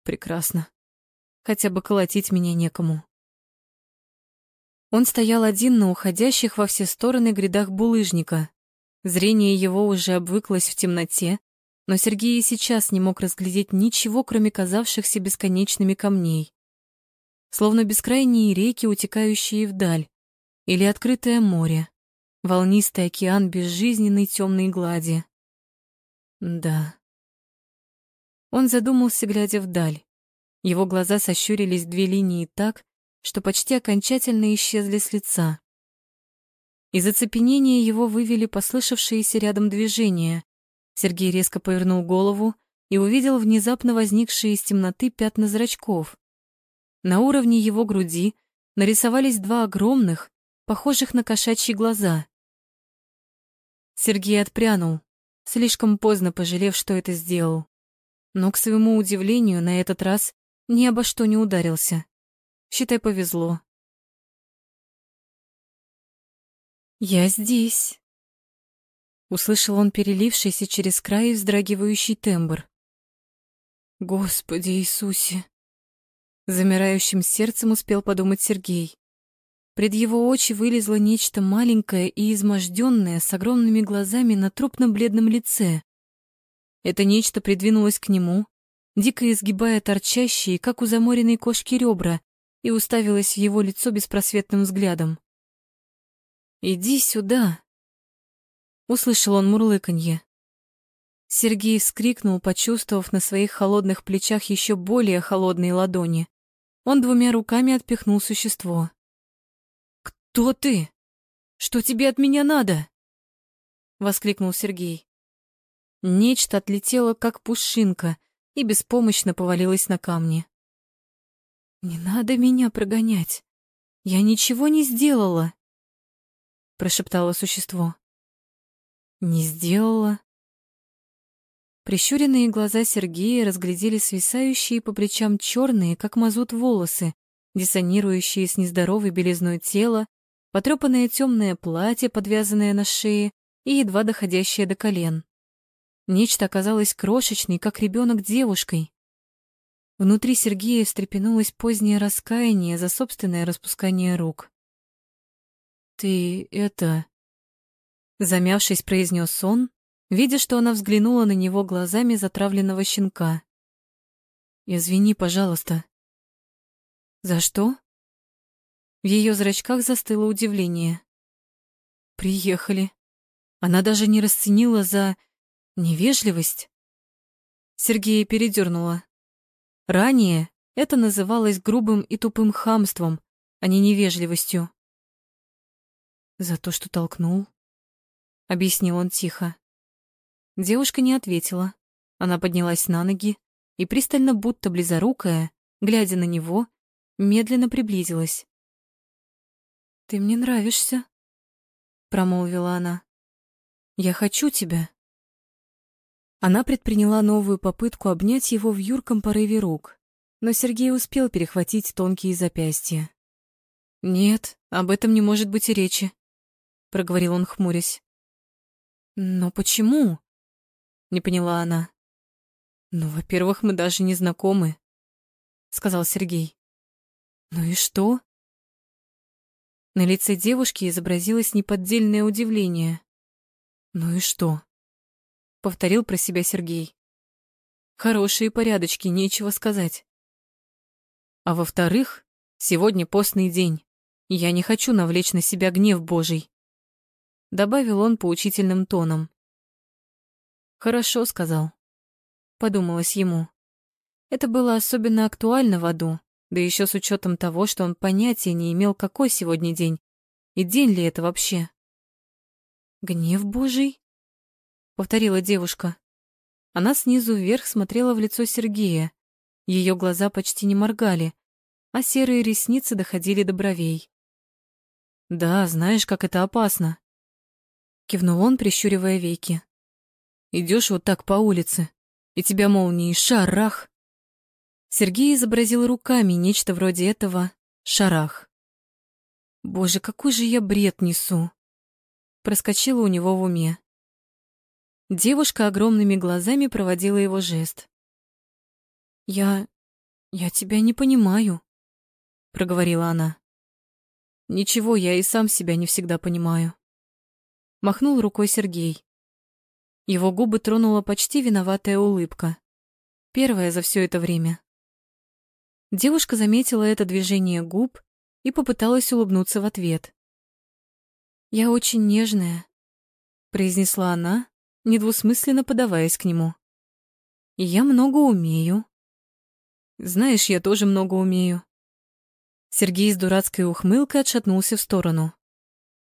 S1: Прекрасно. Хотя бы колотить меня некому. Он стоял один на уходящих во все стороны грядах булыжника. Зрение его уже обвыклось в темноте, но Сергей и сейчас не мог разглядеть ничего, кроме казавшихся бесконечными камней. Словно бескрайние реки, утекающие вдаль, или открытое море, волнистый океан безжизненной темной глади. Да. Он задумался, глядя вдаль. Его глаза сощурились две линии так, что почти окончательно исчезли с лица. Из оцепенения его вывели послышавшиеся рядом движения. Сергей резко повернул голову и увидел внезапно возникшие из темноты пятна зрачков. На уровне его груди нарисовались два огромных, похожих на кошачьи глаза. Сергей отпрянул, слишком поздно пожалев, что это сделал. Но, к своему удивлению, на этот раз ни обо что не ударился. Считай, повезло. «Я здесь», — услышал он перелившийся через край вздрагивающий тембр. «Господи Иисусе!» Замирающим сердцем успел подумать Сергей. Пред его очи вылезло нечто маленькое и изможденное с огромными глазами на трупно-бледном лице. Это нечто придвинулось к нему, дико изгибая торчащие, как у заморенной кошки, ребра, и уставилась в его лицо беспросветным взглядом. «Иди сюда!» Услышал он мурлыканье. Сергей вскрикнул, почувствовав на своих холодных плечах еще более холодные ладони. Он двумя руками отпихнул существо. «Кто ты? Что тебе от меня надо?» Воскликнул Сергей. Нечто отлетело, как пушинка, и беспомощно повалилось на камни. «Не надо меня прогонять. Я ничего не сделала», — прошептало существо. «Не сделала». Прищуренные глаза Сергея разглядели свисающие по плечам черные, как мазут, волосы, диссонирующие с нездоровой белизной тела, потрепанное темное платье, подвязанное на шее и едва доходящее до колен. Нечто оказалось крошечной, как ребенок девушкой, Внутри Сергея встрепенулось позднее раскаяние за собственное распускание рук. «Ты это...» Замявшись, произнес он, видя, что она взглянула на него глазами затравленного щенка. «Извини, пожалуйста». «За что?» В ее зрачках застыло удивление. «Приехали. Она даже не расценила за... невежливость». Сергея передернула. Ранее это называлось грубым и тупым хамством, а не невежливостью. «За то, что толкнул», — объяснил он тихо. Девушка не ответила. Она поднялась на ноги и, пристально будто близорукая, глядя на него, медленно приблизилась. «Ты мне нравишься», — промолвила она. «Я хочу тебя». Она предприняла новую попытку обнять его в юрком порыве рук, но Сергей успел перехватить тонкие запястья. «Нет, об этом не может быть и речи», — проговорил он, хмурясь. «Но почему?» — не поняла она. «Ну, во-первых, мы даже не знакомы», — сказал Сергей. «Ну и что?» На лице девушки изобразилось неподдельное удивление. «Ну и что?» повторил про себя Сергей. Хорошие порядочки, нечего сказать. А во-вторых, сегодня постный день, я не хочу навлечь на себя гнев Божий. Добавил он поучительным тоном. Хорошо, сказал. Подумалось ему. Это было особенно актуально в аду, да еще с учетом того, что он понятия не имел, какой сегодня день, и день ли это вообще. Гнев Божий? повторила девушка. Она снизу вверх смотрела в лицо Сергея. Ее глаза почти не моргали, а серые ресницы доходили до бровей. Да, знаешь, как это опасно, кивнул он, прищуривая веки. Идешь вот так по улице, и тебя молнией шарах. Сергей изобразил руками нечто вроде этого шарах. Боже, какой же я бред несу! Проскочило у него в уме. Девушка огромными глазами проводила его жест. «Я... я тебя не понимаю», — проговорила она. Ничего, я и сам себя не всегда понимаю. Махнул рукой Сергей. Его губы тронула почти виноватая улыбка. Первая за все это время. Девушка заметила это движение губ и попыталась улыбнуться в ответ. «Я очень нежная», — произнесла она, недвусмысленно подаваясь к нему. «И я много умею». «Знаешь, я тоже много умею». Сергей с дурацкой ухмылкой отшатнулся в сторону.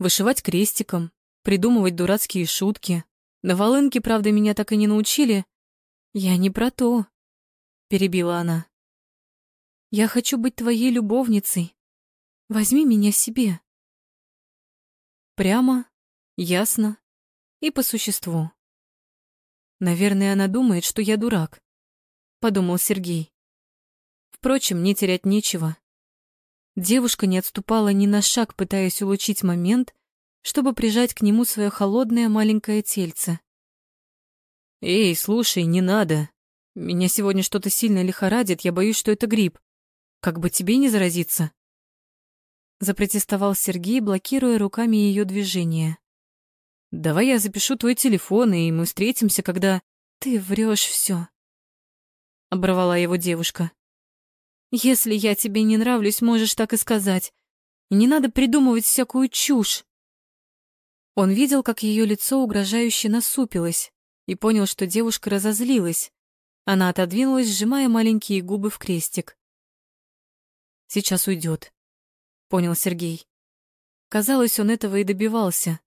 S1: Вышивать крестиком, придумывать дурацкие шутки. На волынке, правда, меня так и не научили. Я не про то, перебила она. Я хочу быть твоей любовницей. Возьми меня себе. Прямо, ясно и по существу. Наверное, она думает, что я дурак, подумал Сергей. Впрочем, мне терять нечего. Девушка не отступала ни на шаг, пытаясь улучшить момент, чтобы прижать к нему свое холодное маленькое тельце. «Эй, слушай, не надо. Меня сегодня что-то сильно лихорадит, я боюсь, что это грипп. Как бы тебе не заразиться?» Запротестовал Сергей, блокируя руками ее движение. «Давай я запишу твой телефон, и мы встретимся, когда...» «Ты врешь все. оборвала его девушка. «Если я тебе не нравлюсь, можешь так и сказать. Не надо придумывать всякую чушь». Он видел, как ее лицо угрожающе насупилось, и понял, что девушка разозлилась. Она отодвинулась, сжимая маленькие губы в крестик. «Сейчас уйдет», — понял Сергей. Казалось, он этого и добивался,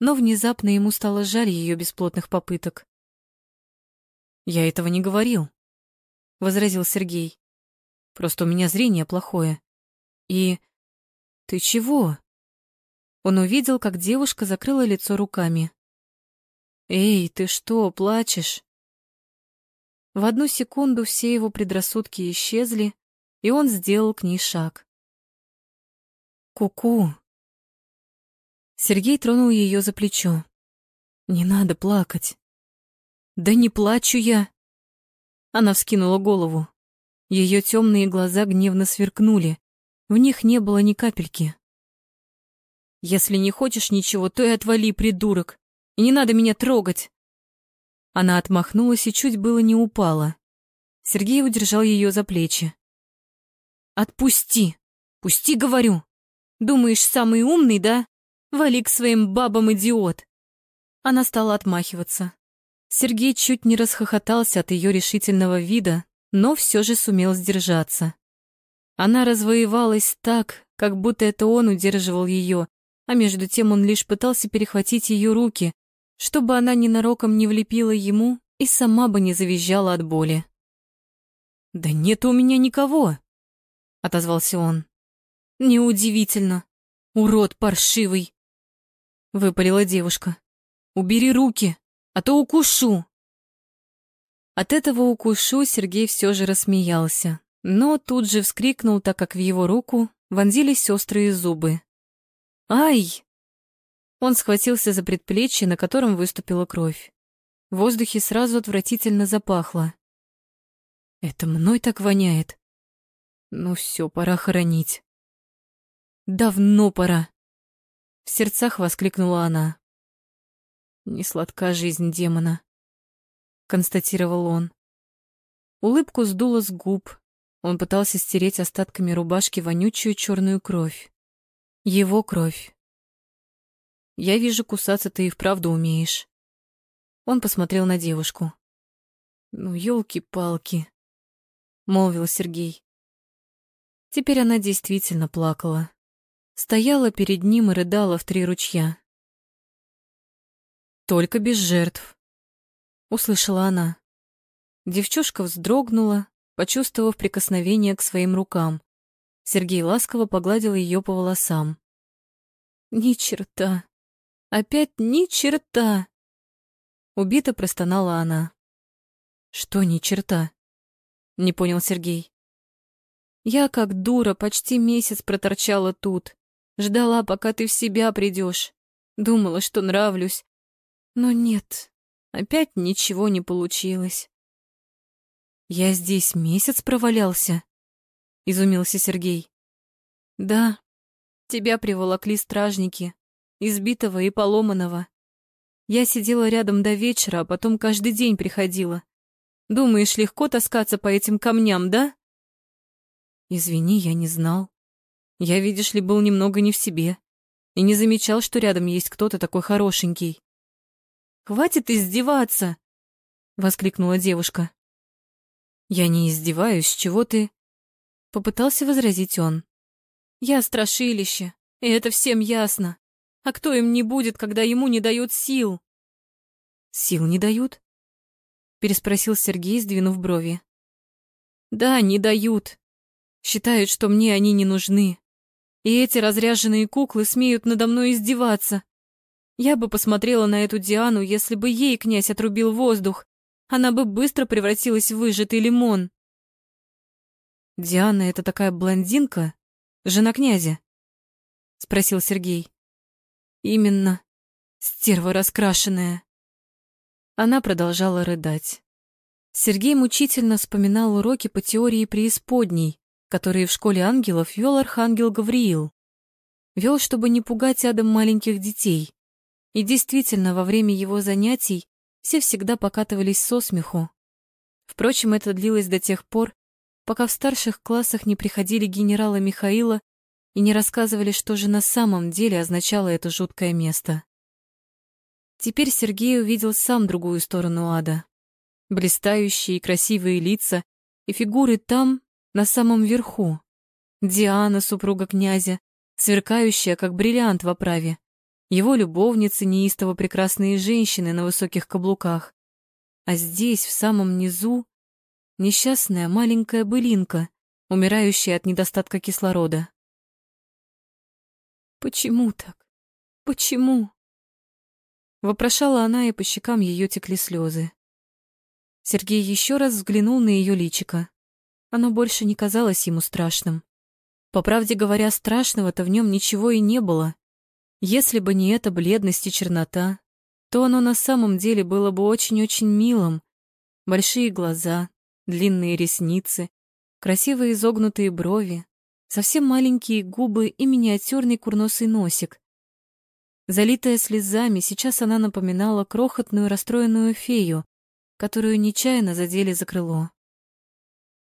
S1: но внезапно ему стало жаль ее бесплотных попыток. «Я этого не говорил», — возразил Сергей. «Просто у меня зрение плохое. И... Ты чего?» Он увидел, как девушка закрыла лицо руками. «Эй, ты что, плачешь?» В одну секунду все его предрассудки исчезли, и он сделал к ней шаг. «Ку-ку!» Сергей тронул ее за плечо. «Не надо плакать». «Да не плачу я!» Она вскинула голову. Ее темные глаза гневно сверкнули. В них не было ни капельки. Если не хочешь ничего, то и отвали, придурок. И не надо меня трогать. Она отмахнулась и чуть было не упала. Сергей удержал ее за плечи. Отпусти. Пусти, говорю. Думаешь, самый умный, да? Вали к своим бабам, идиот. Она стала отмахиваться. Сергей чуть не расхохотался от ее решительного вида, но все же сумел сдержаться. Она развоевалась так, как будто это он удерживал ее, а между тем он лишь пытался перехватить ее руки, чтобы она ненароком не влепила ему и сама бы не завизжала от боли. «Да нет у меня никого!» — отозвался он. «Неудивительно. Урод паршивый!» — выпалила девушка. «Убери руки, а то укушу!» От этого укушу Сергей все же рассмеялся, но тут же вскрикнул, так как в его руку вонзились острые зубы. Ай! Он схватился за предплечье, на котором выступила кровь. В воздухе сразу отвратительно запахло. Это мной так воняет. Ну все, пора хоронить. Давно пора. В сердцах воскликнула она. Не сладка жизнь демона, констатировал он. Улыбку сдуло с губ. Он пытался стереть остатками рубашки вонючую черную кровь. Его кровь. Я вижу, кусаться ты и вправду умеешь. Он посмотрел на девушку. Ну, елки-палки, молвил Сергей. Теперь она действительно плакала. Стояла перед ним и рыдала в три ручья. Только без жертв, услышала она. Девчушка вздрогнула, почувствовав прикосновение к своим рукам. Сергей ласково погладил ее по волосам. Ни черта. Опять ни черта. Убито простонала она. Что ни черта? Не понял Сергей. Я как дура почти месяц проторчала тут. Ждала, пока ты в себя придешь. Думала, что нравлюсь. Но нет, опять ничего не получилось. Я здесь месяц провалялся. — изумился Сергей. «Да, Тебя приволокли стражники, избитого и поломанного. Я сидела рядом до вечера, а потом каждый день приходила. Думаешь, легко таскаться по этим камням, да? Извини, я не знал. Я, видишь ли, был немного не в себе и не замечал, что рядом есть кто-то такой хорошенький. «Хватит издеваться!» — воскликнула девушка. «Я не издеваюсь, чего ты...» — попытался возразить он. «Я страшилище, и это всем ясно. А кто им не будет, когда ему не дают сил?» «Сил не дают?» — переспросил Сергей, сдвинув брови. «Да, не дают. Считают, что мне они не нужны. И эти разряженные куклы смеют надо мной издеваться. Я бы посмотрела на эту Диану, если бы ей князь отрубил воздух. Она бы быстро превратилась в выжатый лимон. «Диана — это такая блондинка? Жена князя?» — спросил Сергей. «Именно. Стерва раскрашенная». Она продолжала рыдать. Сергей мучительно вспоминал уроки по теории преисподней, которые в школе ангелов вел архангел Гавриил. Вел, чтобы не пугать адом маленьких детей. И действительно, во время его занятий все всегда покатывались со смеху. Впрочем, это длилось до тех пор, пока в старших классах не приходили генералы Михаила и не рассказывали, что же на самом деле означало это жуткое место. Теперь Сергей увидел сам другую сторону ада. Блистающие и красивые лица и фигуры там, на самом верху. Диана, супруга князя, сверкающая, как бриллиант в оправе. Его любовницы, неистово прекрасные женщины на высоких каблуках. А здесь, в самом низу, несчастная маленькая былинка, умирающая от недостатка кислорода. «Почему так? Почему?» Вопрошала она, и по щекам ее текли слезы. Сергей еще раз взглянул на ее личико. Оно больше не казалось ему страшным. По правде говоря, страшного-то в нем ничего и не было. Если бы не эта бледность и чернота, то оно на самом деле было бы очень-очень милым. Большие глаза, длинные ресницы, красивые изогнутые брови, совсем маленькие губы и миниатюрный курносый носик. Залитая слезами, сейчас она напоминала крохотную расстроенную фею, которую нечаянно задели за крыло.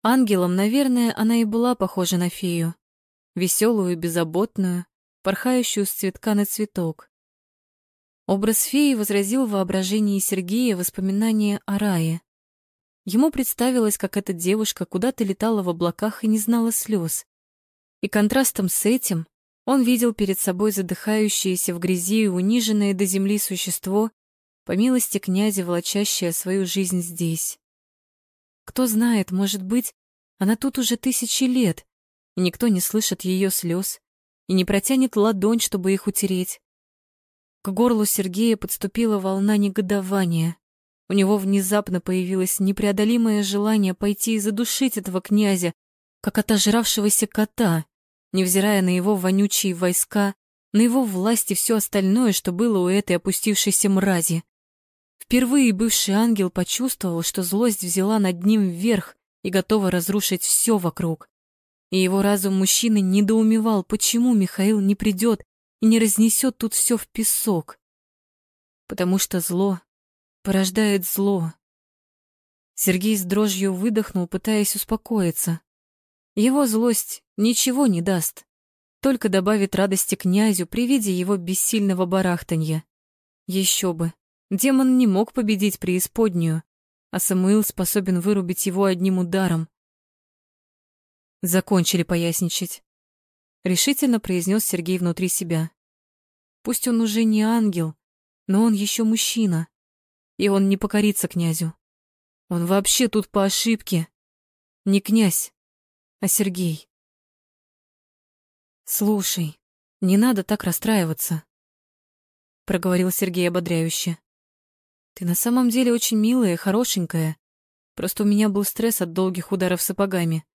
S1: Ангелом, наверное, она и была похожа на фею. Веселую, беззаботную, порхающую с цветка на цветок. Образ феи возразил в Сергея воспоминания о рае. Ему представилось, как эта девушка куда-то летала в облаках и не знала слез. И контрастом с этим он видел перед собой задыхающееся в грязи и униженное до земли существо, по милости князя, волочащее свою жизнь здесь. Кто знает, может быть, она тут уже тысячи лет, и никто не слышит ее слез и не протянет ладонь, чтобы их утереть. К горлу Сергея подступила волна негодования. У него внезапно появилось непреодолимое желание пойти и задушить этого князя, как отожравшегося кота, невзирая на его вонючие войска, на его власть и все остальное, что было у этой опустившейся мрази. Впервые бывший ангел почувствовал, что злость взяла над ним вверх и готова разрушить все вокруг. И его разум мужчины недоумевал, почему Михаил не придет и не разнесет тут все в песок. Потому что зло порождает зло. Сергей с дрожью выдохнул, пытаясь успокоиться. Его злость ничего не даст, только добавит радости князю при виде его бессильного барахтанья. Еще бы. Демон не мог победить преисподнюю, а Самуил способен вырубить его одним ударом. Закончили поясничать. Решительно произнес Сергей внутри себя. Пусть он уже не ангел, но он еще мужчина, и он не покорится князю. Он вообще тут по ошибке. Не князь, а Сергей. Слушай, не надо так расстраиваться, проговорил Сергей ободряюще. Ты на самом деле очень милая и хорошенькая. Просто у меня был стресс от долгих ударов сапогами.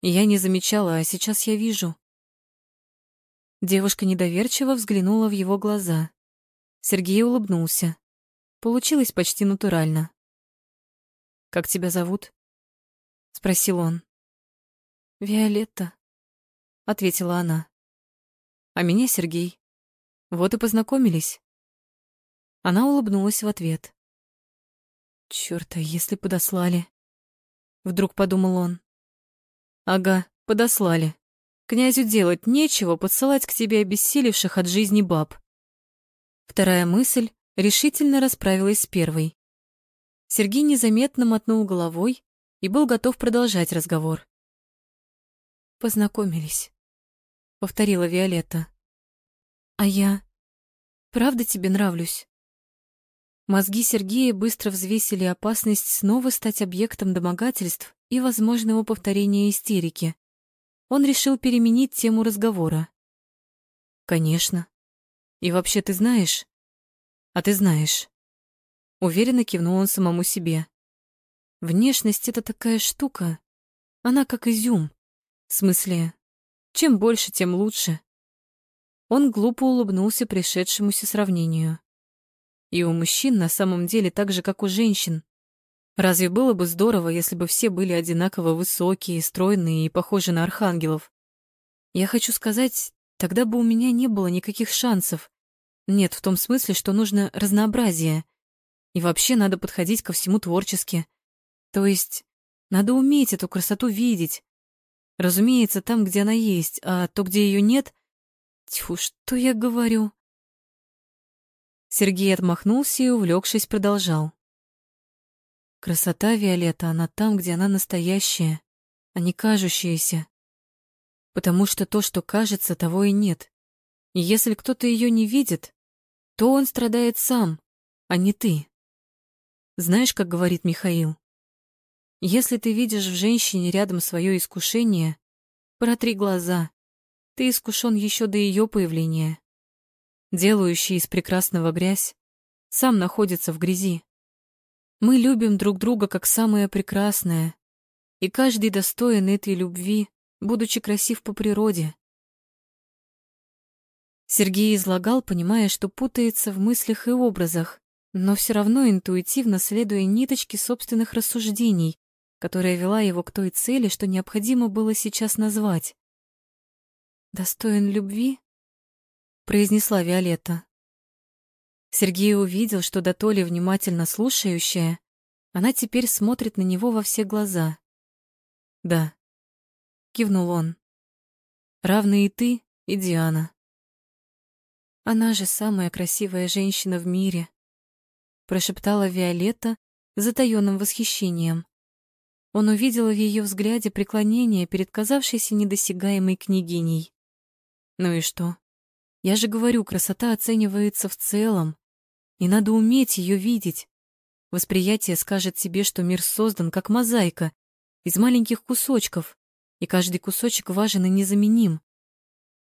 S1: И я не замечала, а сейчас я вижу. Девушка недоверчиво взглянула в его глаза. Сергей улыбнулся. Получилось почти натурально. «Как тебя зовут?» — спросил он. «Виолетта», — ответила она. А меня Сергей. Вот и познакомились. Она улыбнулась в ответ. Чёрт, а если подослали? Вдруг подумал он. Ага, подослали. Князю делать нечего подсылать к тебе обессилевших от жизни баб. Вторая мысль решительно расправилась с первой. Сергей незаметно мотнул головой и был готов продолжать разговор. «Познакомились», — повторила Виолетта. «А я правда тебе нравлюсь?» Мозги Сергея быстро взвесили опасность снова стать объектом домогательств и возможного повторения истерики. Он решил переменить тему разговора. «Конечно. И вообще ты знаешь?» «А ты знаешь». Уверенно кивнул он самому себе. Внешность — это такая штука. Она как изюм. В смысле, чем больше, тем лучше. Он глупо улыбнулся пришедшемуся сравнению. И у мужчин на самом деле так же, как у женщин. Разве было бы здорово, если бы все были одинаково высокие, стройные и похожи на архангелов? Я хочу сказать, тогда бы у меня не было никаких шансов. Нет, в том смысле, что нужно разнообразие — и вообще надо подходить ко всему творчески. То есть надо уметь эту красоту видеть. Разумеется, там, где она есть, а то, где ее нет... Тьфу, что я говорю? Сергей отмахнулся и, увлекшись, продолжал. Красота, Виолетта, она там, где она настоящая, а не кажущаяся. Потому что то, что кажется, того и нет. И если кто-то ее не видит, то он страдает сам, а не ты. Знаешь, как говорит Михаил? Если ты видишь в женщине рядом свое искушение, протри глаза. Ты искушен еще до ее появления. Делающий из прекрасного грязь сам находится в грязи. Мы любим друг друга как самое прекрасное, и каждый достоин этой любви, будучи красив по природе. Сергей излагал, понимая, что путается в мыслях и образах, но все равно интуитивно следуя ниточке собственных рассуждений, которая вела его к той цели, что необходимо было сейчас назвать. «Достоин любви?» — произнесла Виолетта. Сергей увидел, что до Толи внимательно слушающая, она теперь смотрит на него во все глаза. «Да», — кивнул он. «Равны и ты, и Диана». Она же самая красивая женщина в мире, прошептала Виолетта с затаённым восхищением. Он увидел в ее взгляде преклонение перед казавшейся недосягаемой княгиней. Ну и что? Я же говорю, красота оценивается в целом, и надо уметь ее видеть. Восприятие скажет тебе, что мир создан как мозаика из маленьких кусочков, и каждый кусочек важен и незаменим.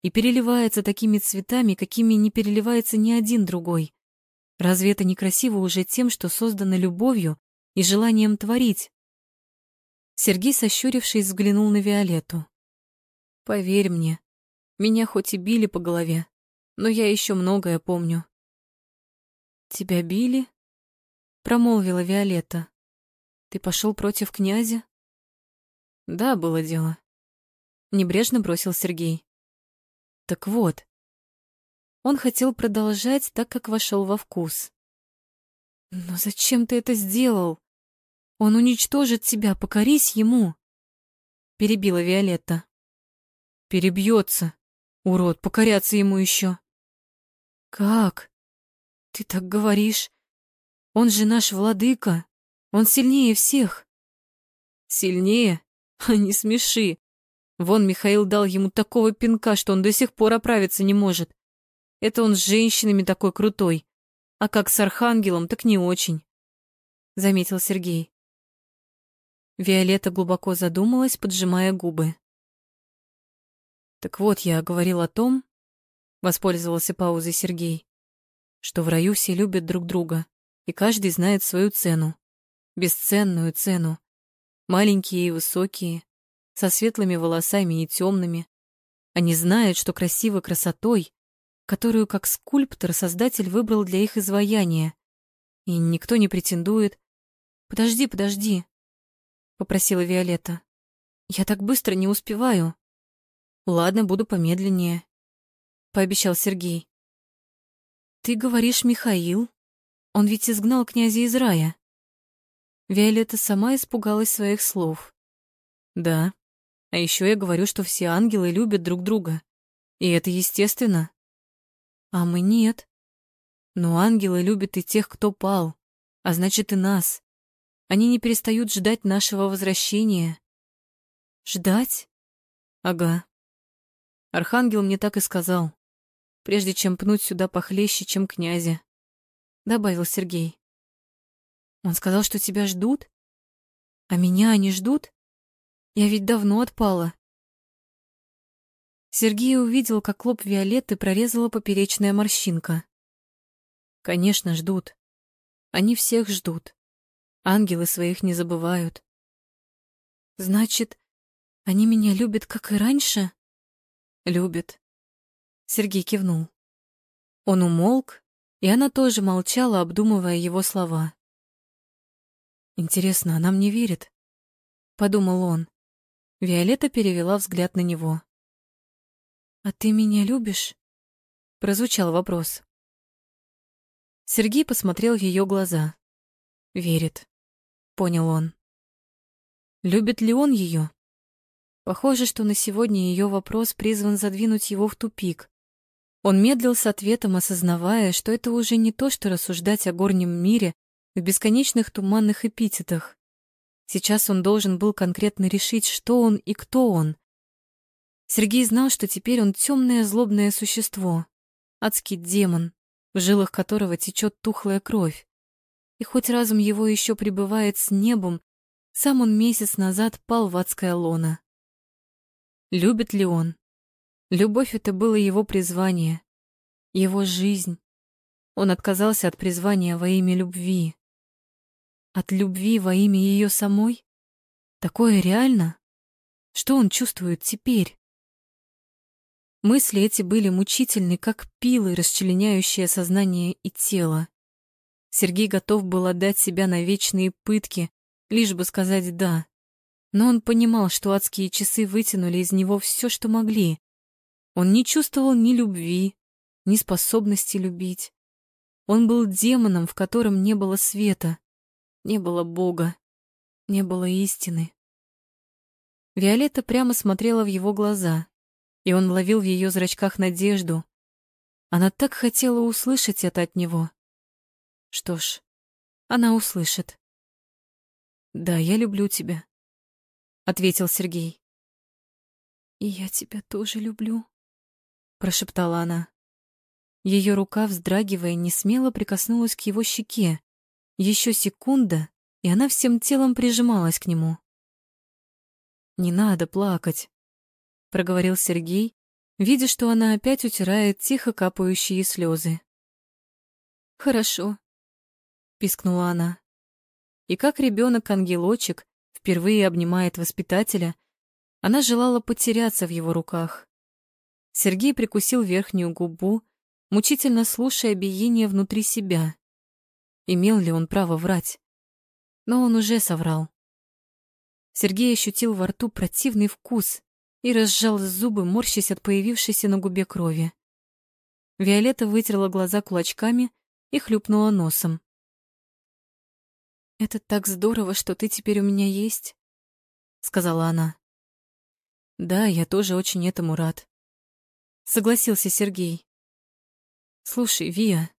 S1: И переливается такими цветами, какими не переливается ни один другой. Разве это не красиво уже тем, что создано любовью и желанием творить? Сергей, сощурившись, взглянул на Виолетту. Поверь мне, меня хоть и били по голове, но я еще многое помню. Тебя били? промолвила Виолетта. Ты пошел против князя? Да, было дело. Небрежно бросил Сергей. Так вот, он хотел продолжать, так как вошел во вкус. «Но зачем ты это сделал? Он уничтожит тебя, покорись ему!» Перебила Виолетта. «Перебьется, урод, покоряться ему еще!» «Как? Ты так говоришь? Он же наш владыка, он сильнее всех!» «Сильнее? *laughs* А не смеши! Вон Михаил дал ему такого пинка, что он до сих пор оправиться не может. Это он с женщинами такой крутой. А как с архангелом, так не очень, заметил Сергей. Виолетта глубоко задумалась, поджимая губы. Так вот, я говорил о том, воспользовался паузой Сергей, что в раю все любят друг друга, и каждый знает свою цену, бесценную цену. Маленькие и высокие, со светлыми волосами и темными. Они знают, что красивой красотой которую как скульптор создатель выбрал для их изваяния. И никто не претендует. «Подожди, подожди», — попросила Виолетта. «Я так быстро не успеваю». «Ладно, буду помедленнее». пообещал Сергей. Ты говоришь, Михаил? Он ведь изгнал князя из рая. Виолетта сама испугалась своих слов. Да. А еще я говорю, что все ангелы любят друг друга. И это естественно. А мы нет. Но ангелы любят и тех, кто пал, а значит и нас. Они не перестают ждать нашего возвращения. Ждать? Ага. Архангел мне так и сказал, прежде чем пнуть сюда похлеще, чем князя, добавил Сергей. Он сказал, что тебя ждут? А меня они ждут? Я ведь давно отпала. Сергей увидел, как лоб Виолетты прорезала поперечная морщинка. Конечно, ждут. Они всех ждут. Ангелы своих не забывают. Значит, они меня любят, как и раньше? Любят. Сергей кивнул. Он умолк, и она тоже молчала, обдумывая его слова. Интересно, она мне верит? Подумал он. Виолетта перевела взгляд на него. «А ты меня любишь?» Прозвучал вопрос. Сергей посмотрел в ее глаза. Верит. Понял он. Любит ли он ее? Похоже, что на сегодня ее вопрос призван задвинуть его в тупик. Он медлил с ответом, осознавая, что это уже не то, что рассуждать о горнем мире в бесконечных туманных эпитетах. Сейчас он должен был конкретно решить, что он и кто он. Сергей знал, что теперь он темное злобное существо, адский демон, в жилах которого течет тухлая кровь. И хоть разум его еще пребывает с небом, сам он месяц назад пал в адское лоно. Любит ли он? Любовь — это было его призвание, его жизнь. Он отказался от призвания во имя любви. От любви во имя ее самой? Такое реально? Что он чувствует теперь? Мысли эти были мучительны, как пилы, расчленяющие сознание и тело. Сергей готов был отдать себя на вечные пытки, лишь бы сказать «да». Но он понимал, что адские часы вытянули из него все, что могли. Он не чувствовал ни любви, ни способности любить. Он был демоном, в котором не было света. Не было Бога, не было истины. Виолетта прямо смотрела в его глаза, и он ловил в ее зрачках надежду. Она так хотела услышать это от него. Что ж, она услышит. «Да, я люблю тебя», — ответил Сергей. «И я тебя тоже люблю», — прошептала она. Ее рука, вздрагивая, не смело прикоснулась к его щеке, еще секунда, и она всем телом прижималась к нему. «Не надо плакать», — проговорил Сергей, видя, что она опять утирает тихо капающие слезы. «Хорошо», — пискнула она. И как ребенок-ангелочек впервые обнимает воспитателя, она желала потеряться в его руках. Сергей прикусил верхнюю губу, мучительно слушая биение внутри себя. Имел ли он право врать? Но он уже соврал. Сергей ощутил во рту противный вкус и разжал зубы, морщась от появившейся на губе крови. Виолетта вытерла глаза кулачками и хлюпнула носом. «Это так здорово, что ты теперь у меня есть», — сказала она. «Да, я тоже очень этому рад», — согласился Сергей. «Слушай, Вия,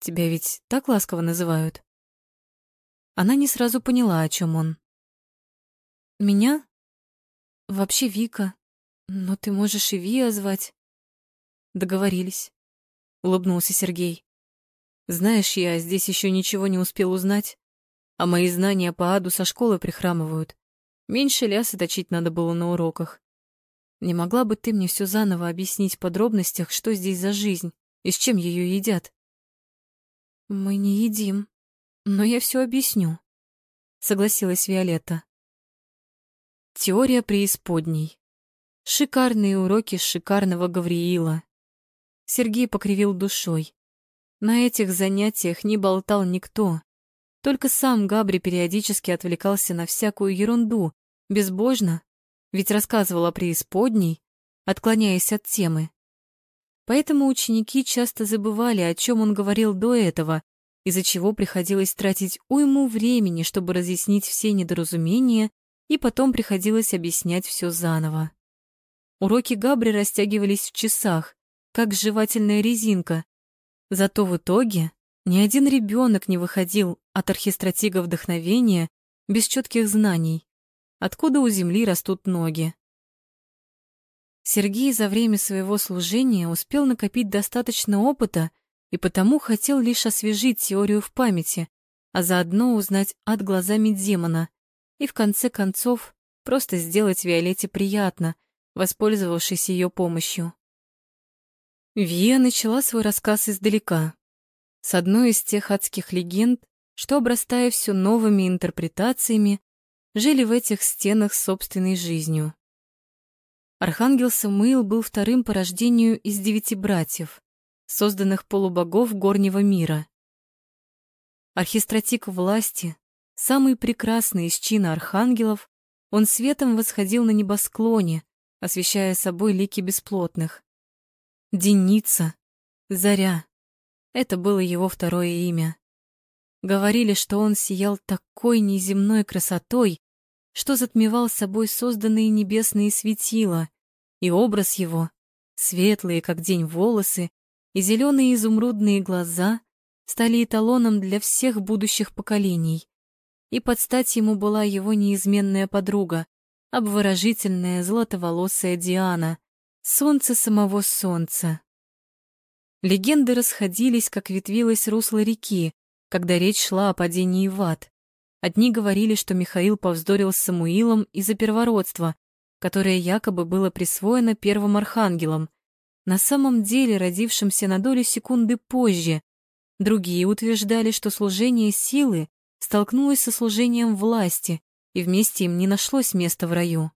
S1: Тебя ведь так ласково называют?» Она не сразу поняла, о чем он. «Меня? Вообще Вика. Но ты можешь и Вия звать». «Договорились», — улыбнулся Сергей. «Знаешь, я здесь еще ничего не успел узнать, а мои знания по аду со школы прихрамывают. Меньше лясы точить надо было на уроках. Не могла бы ты мне все заново объяснить в подробностях, что здесь за жизнь и с чем ее едят?» Мы не едим, но я все объясню, согласилась Виолетта. Теория преисподней. Шикарные уроки шикарного Гавриила. Сергей покривил душой. На этих занятиях не болтал никто. Только сам Габри периодически отвлекался на всякую ерунду, безбожно, ведь рассказывал о преисподней, отклоняясь от темы. Поэтому ученики часто забывали, о чем он говорил до этого, из-за чего приходилось тратить уйму времени, чтобы разъяснить все недоразумения, и потом приходилось объяснять все заново. Уроки Габри растягивались в часах, как жевательная резинка. Зато в итоге ни один ребенок не выходил от архистратига вдохновения без четких знаний, откуда у земли растут ноги. Сергей за время своего служения успел накопить достаточно опыта и потому хотел лишь освежить теорию в памяти, а заодно узнать от глазами демона и в конце концов просто сделать Виолетте приятно — воспользовавшись ее помощью. Вия начала свой рассказ издалека, с одной из тех адских легенд, что, обрастая все новыми интерпретациями, жили в этих стенах собственной жизнью. Архангел Самуил был вторым по рождению из девяти братьев, созданных полубогов горнего мира. Архистратик власти, самый прекрасный из чина архангелов, он светом восходил на небосклоне, освещая собой лики бесплотных. Деница, Заря — это было его второе имя. Говорили, что он сиял такой неземной красотой, что затмевал собой созданные небесные светила, и образ его, светлые, как день волосы, и зеленые изумрудные глаза стали эталоном для всех будущих поколений. И под стать ему была его неизменная подруга, обворожительная золотоволосая Диана, солнце самого солнца. Легенды расходились, как ветвилось русло реки, когда речь шла о падении в ад. Одни говорили, что Михаил повздорил с Самуилом из-за первородства, которое якобы было присвоено первым архангелом, на самом деле родившимся на долю секунды позже. Другие утверждали, что служение силы столкнулось со служением власти, и вместе им не нашлось места в раю.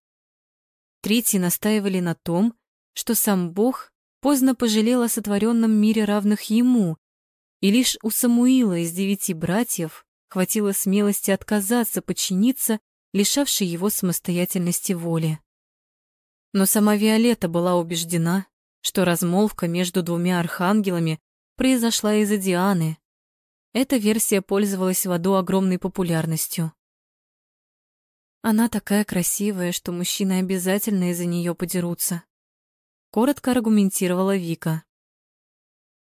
S1: Третьи настаивали на том, что сам Бог поздно пожалел о сотворенном мире равных ему, и лишь у Самуила из девяти братьев хватило смелости отказаться подчиниться, лишавшей его самостоятельности воли. Но сама Виолетта была убеждена, что размолвка между двумя архангелами произошла из-за Дианы. Эта версия пользовалась в аду огромной популярностью. Она такая красивая, что мужчины обязательно из-за нее подерутся. Коротко аргументировала Вика.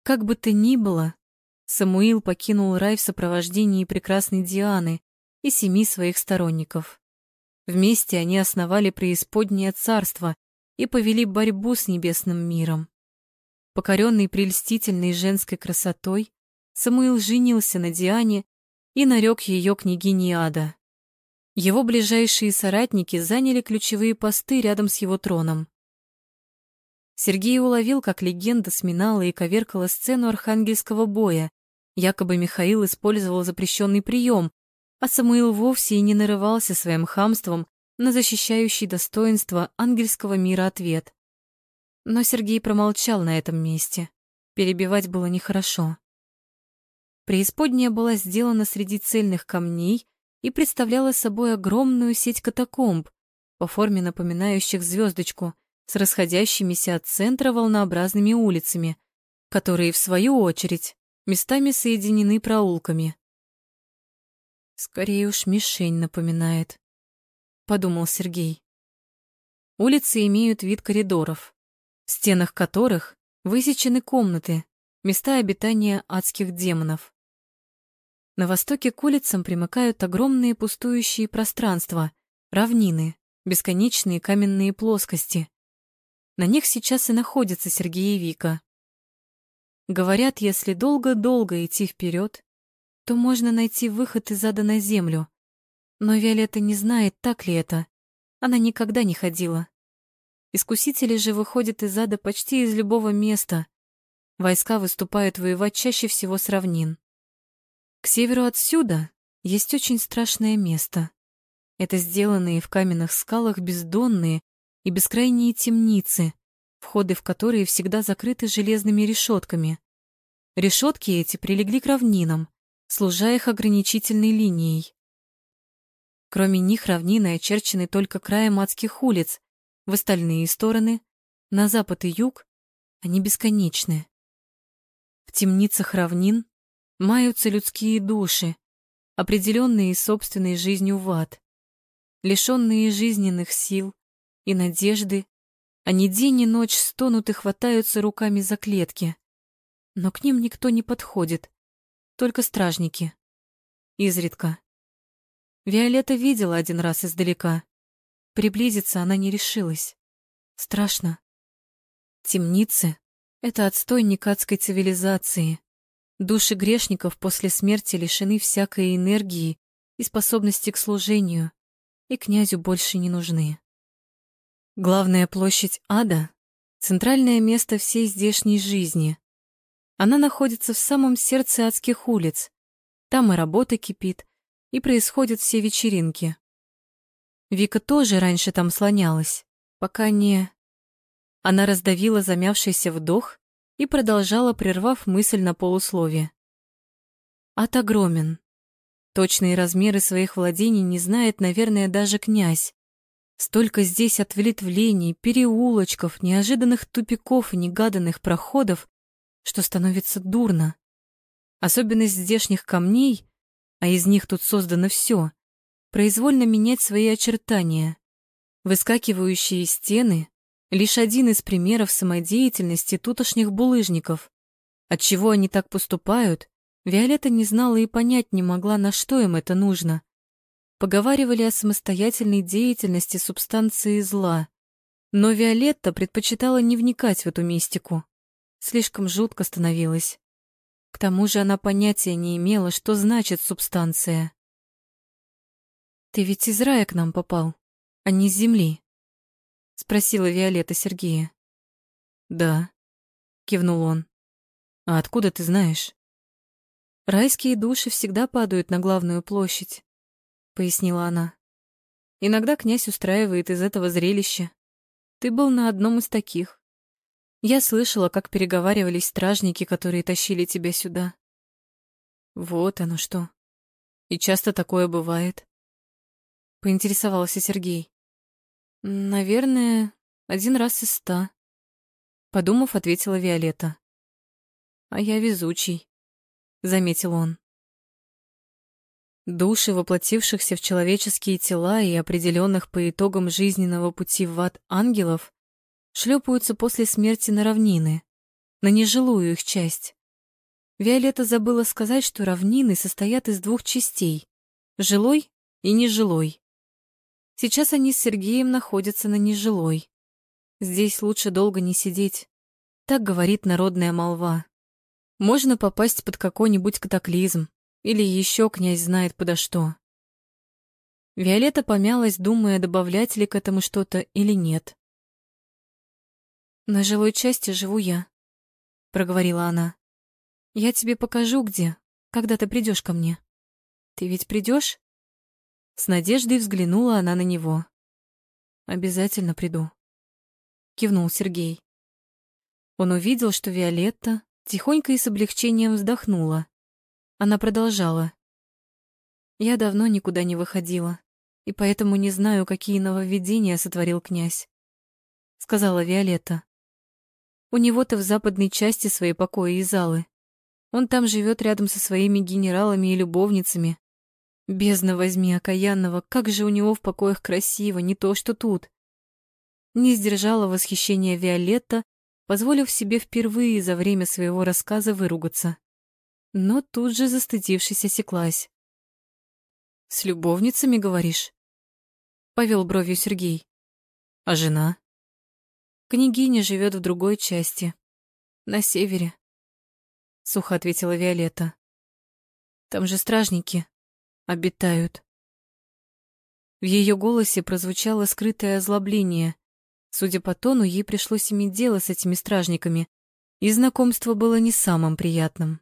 S1: Как бы то ни было, Самуил покинул рай в сопровождении прекрасной Дианы и семи своих сторонников. Вместе они основали преисподнее царство и повели борьбу с небесным миром. Покоренный прельстительной женской красотой, Самуил женился на Диане и нарек ее княгиней ада. Его ближайшие соратники заняли ключевые посты рядом с его троном. Сергей уловил, как легенда сминала и коверкала сцену архангельского боя. Якобы Михаил использовал запрещенный прием, а Самуил вовсе и не нарывался своим хамством на защищающий достоинство ангельского мира ответ. Но Сергей промолчал на этом месте. Перебивать было нехорошо. Преисподняя была сделана среди цельных камней и представляла собой огромную сеть катакомб, по форме напоминающих звездочку, с расходящимися от центра волнообразными улицами, которые, в свою очередь, местами соединены проулками. «Скорее уж мишень напоминает», — подумал Сергей. Улицы имеют вид коридоров, в стенах которых высечены комнаты, места обитания адских демонов. На востоке к улицам примыкают огромные пустующие пространства, равнины, бесконечные каменные плоскости. На них сейчас и находится Сергей и Вика. Говорят, если долго-долго идти вперед, то можно найти выход из ада на землю. Но Виолетта не знает, так ли это. Она никогда не ходила. Искусители же выходят из ада почти из любого места. Войска выступают воевать чаще всего с равнин. К северу отсюда есть очень страшное место. Это сделанные в каменных скалах бездонные и бескрайние темницы, входы в которые всегда закрыты железными решетками. Решетки эти прилегли к равнинам, служа их ограничительной линией. Кроме них равнины очерчены только краем адских улиц, в остальные стороны, на запад и юг, они бесконечны. В темницах равнин маются людские души, определенные собственной жизнью в ад, лишенные жизненных сил и надежды, они день и ночь стонут и хватаются руками за клетки. Но к ним никто не подходит, только стражники. Изредка. Виолетта видела один раз издалека. Приблизиться она не решилась. Страшно. Темницы — это отстойник адской цивилизации. Души грешников после смерти лишены всякой энергии и способности к служению, и князю больше не нужны. Главная площадь ада — центральное место всей здешней жизни. Она находится в самом сердце адских улиц. Там и работа кипит, и происходят все вечеринки. Вика тоже раньше там слонялась, пока не... Она раздавила замявшийся вдох и продолжала, прервав мысль на полуслове. Ад огромен. Точные размеры своих владений не знает, наверное, даже князь. Столько здесь ответвлений, переулочков, неожиданных тупиков и негаданных проходов, что становится дурно. Особенность здешних камней, а из них тут создано все, произвольно менять свои очертания. Выскакивающие стены, Лишь один из примеров самодеятельности тутошних булыжников. Отчего они так поступают, Виолетта не знала и понять не могла, на что им это нужно. Поговаривали о самостоятельной деятельности субстанции зла. Но Виолетта предпочитала не вникать в эту мистику. Слишком жутко становилось. К тому же она понятия не имела, что значит субстанция. «Ты ведь из рая к нам попал, а не с земли», — спросила Виолетта Сергея. «Да», — кивнул он. «А откуда ты знаешь?» «Райские души всегда падают на главную площадь», — пояснила она. «Иногда князь устраивает из этого зрелище. Ты был на одном из таких. Я слышала, как переговаривались стражники, которые тащили тебя сюда». «Вот оно что. И часто такое бывает», — поинтересовался Сергей. Наверное, один раз из ста. Подумав, ответила Виолетта. А я везучий, заметил он. Души, воплотившихся в человеческие тела и определенных по итогам жизненного пути в ад ангелов, шлепаются после смерти на равнины, на нежилую их часть. Виолетта забыла сказать, что равнины состоят из двух частей — жилой и нежилой. Сейчас они с Сергеем находятся на нежилой. Здесь лучше долго не сидеть. Так говорит народная молва. Можно попасть под какой-нибудь катаклизм, или еще князь знает подо что. Виолетта помялась, думая, добавлять ли к этому что-то или нет. «На жилой части живу я», — проговорила она. «Я тебе покажу, где, когда ты придешь ко мне. Ты ведь придешь? С надеждой взглянула она на него. «Обязательно приду», — кивнул Сергей. Он увидел, что Виолетта тихонько и с облегчением вздохнула. Она продолжала. «Я давно никуда не выходила, и поэтому не знаю, какие нововведения сотворил князь», — сказала Виолетта. «У него-то в западной части свои покои и залы. Он там живет рядом со своими генералами и любовницами, Бездна возьми окаянного, как же у него в покоях красиво, не то что тут. Не сдержала восхищения Виолетта, позволив себе впервые за время своего рассказа выругаться. Но тут же, застыдившись, осеклась. «С любовницами, говоришь?» — повел бровью Сергей. «А жена?» «Княгиня живет в другой части, на севере», — сухо ответила Виолетта. «Там же стражники, обитают. В ее голосе прозвучало скрытое озлобление. Судя по тону, ей пришлось иметь дело с этими стражниками, и знакомство было не самым приятным.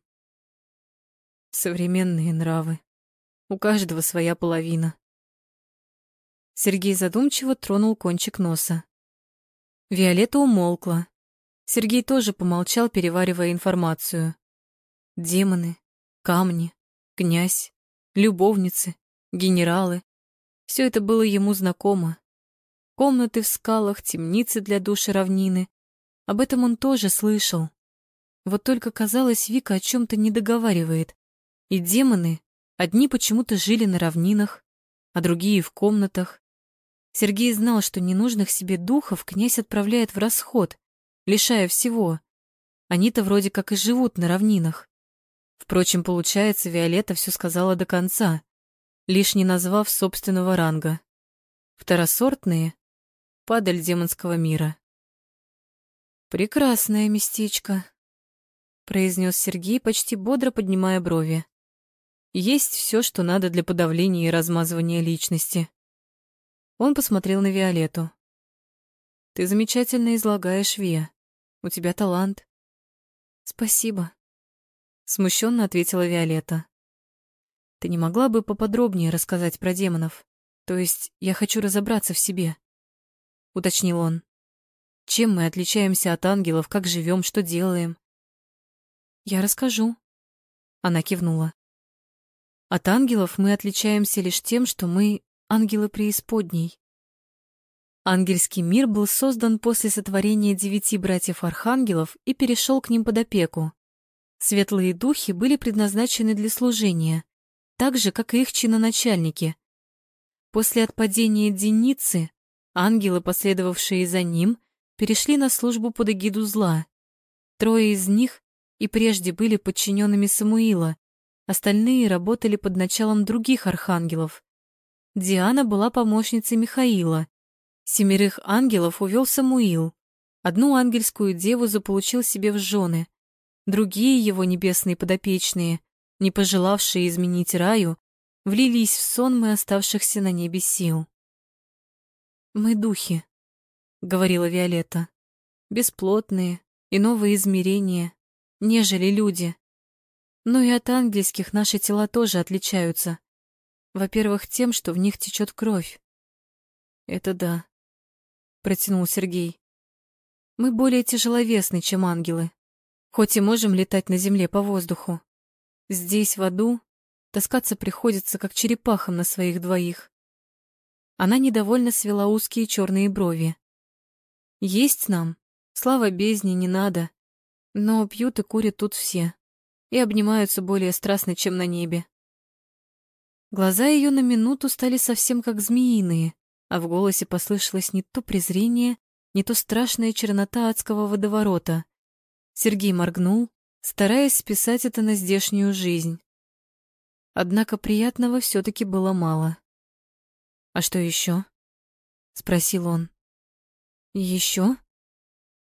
S1: Современные нравы. У каждого своя половина. Сергей задумчиво тронул кончик носа. Виолетта умолкла. Сергей тоже помолчал, переваривая информацию. Демоны, камни, князь, любовницы, генералы. Все это было ему знакомо. Комнаты в скалах, темницы для души равнины, Об этом он тоже слышал. Вот только казалось, Вика о чем-то не договаривает. И демоны одни почему-то жили на равнинах, а другие в комнатах. Сергей знал, что ненужных себе духов князь отправляет в расход, лишая всего. Они-то вроде как и живут на равнинах. Впрочем, получается, Виолетта все сказала до конца, лишь не назвав собственного ранга. Второсортные — падаль демонского мира. «Прекрасное местечко», — произнес Сергей, почти бодро поднимая брови. «Есть все, что надо для подавления и размазывания личности». Он посмотрел на Виолетту. «Ты замечательно излагаешь, Вия. У тебя талант». «Спасибо», — смущенно ответила Виолетта. «Ты не могла бы поподробнее рассказать про демонов? То есть я хочу разобраться в себе», — уточнил он. «Чем мы отличаемся от ангелов, как живем, что делаем?» «Я расскажу», — она кивнула. «От ангелов мы отличаемся лишь тем, что мы ангелы преисподней. Ангельский мир был создан после сотворения девяти братьев-архангелов и перешел к ним под опеку. Светлые духи были предназначены для служения, так же, как и их чиноначальники. После отпадения Деницы ангелы, последовавшие за ним, перешли на службу под эгиду зла. Трое из них и прежде были подчиненными Самуила, остальные работали под началом других архангелов. Диана была помощницей Михаила. Семерых ангелов увел Самуил. Одну ангельскую деву заполучил себе в жены. Другие его небесные подопечные, не пожелавшие изменить раю, влились в сон мы оставшихся на небе сил. «Мы духи», — говорила Виолетта, — «бесплотные, иного измерения, нежели люди. Но и от ангельских наши тела тоже отличаются. Во-первых, тем, что в них течет кровь. Это да, протянул Сергей. Мы более тяжеловесны, чем ангелы, хоть и можем летать на земле по воздуху. Здесь, в аду, таскаться приходится, как черепахам на своих двоих. Она недовольно свела узкие черные брови. Есть нам, слава бездне, не надо, но пьют и курят тут все и обнимаются более страстно, чем на небе. Глаза ее на минуту стали совсем как змеиные, а в голосе послышалось не то презрение, не то страшная чернота адского водоворота. Сергей моргнул, стараясь списать это на здешнюю жизнь. Однако приятного все таки было мало. «А что еще? спросил он. Еще?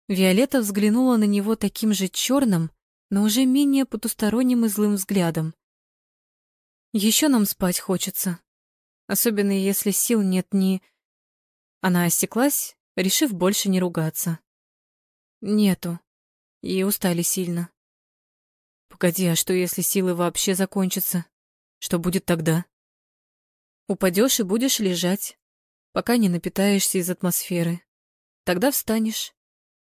S1: Виолетта взглянула на него таким же черным, но уже менее потусторонним и злым взглядом. Еще нам спать хочется. Особенно если сил нет ни... Она осеклась, решив больше не ругаться. Нету. И устали сильно. Погоди, а что если силы вообще закончатся? Что будет тогда? Упадешь и будешь лежать, пока не напитаешься из атмосферы. Тогда встанешь.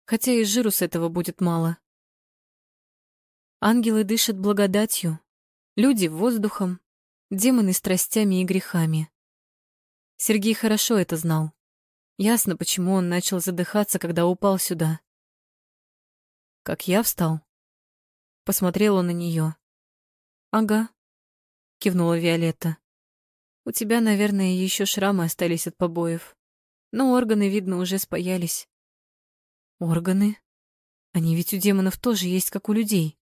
S1: Хотя и жиру с этого будет мало. Ангелы дышат благодатью, люди — воздухом, демоны страстями и грехами. Сергей хорошо это знал. Ясно, почему он начал задыхаться, когда упал сюда. Как я встал? Посмотрела на нее. Ага, кивнула Виолетта. У тебя, наверное, еще шрамы остались от побоев. Но органы, видно, уже спаялись. Органы? Они ведь у демонов тоже есть, как у людей.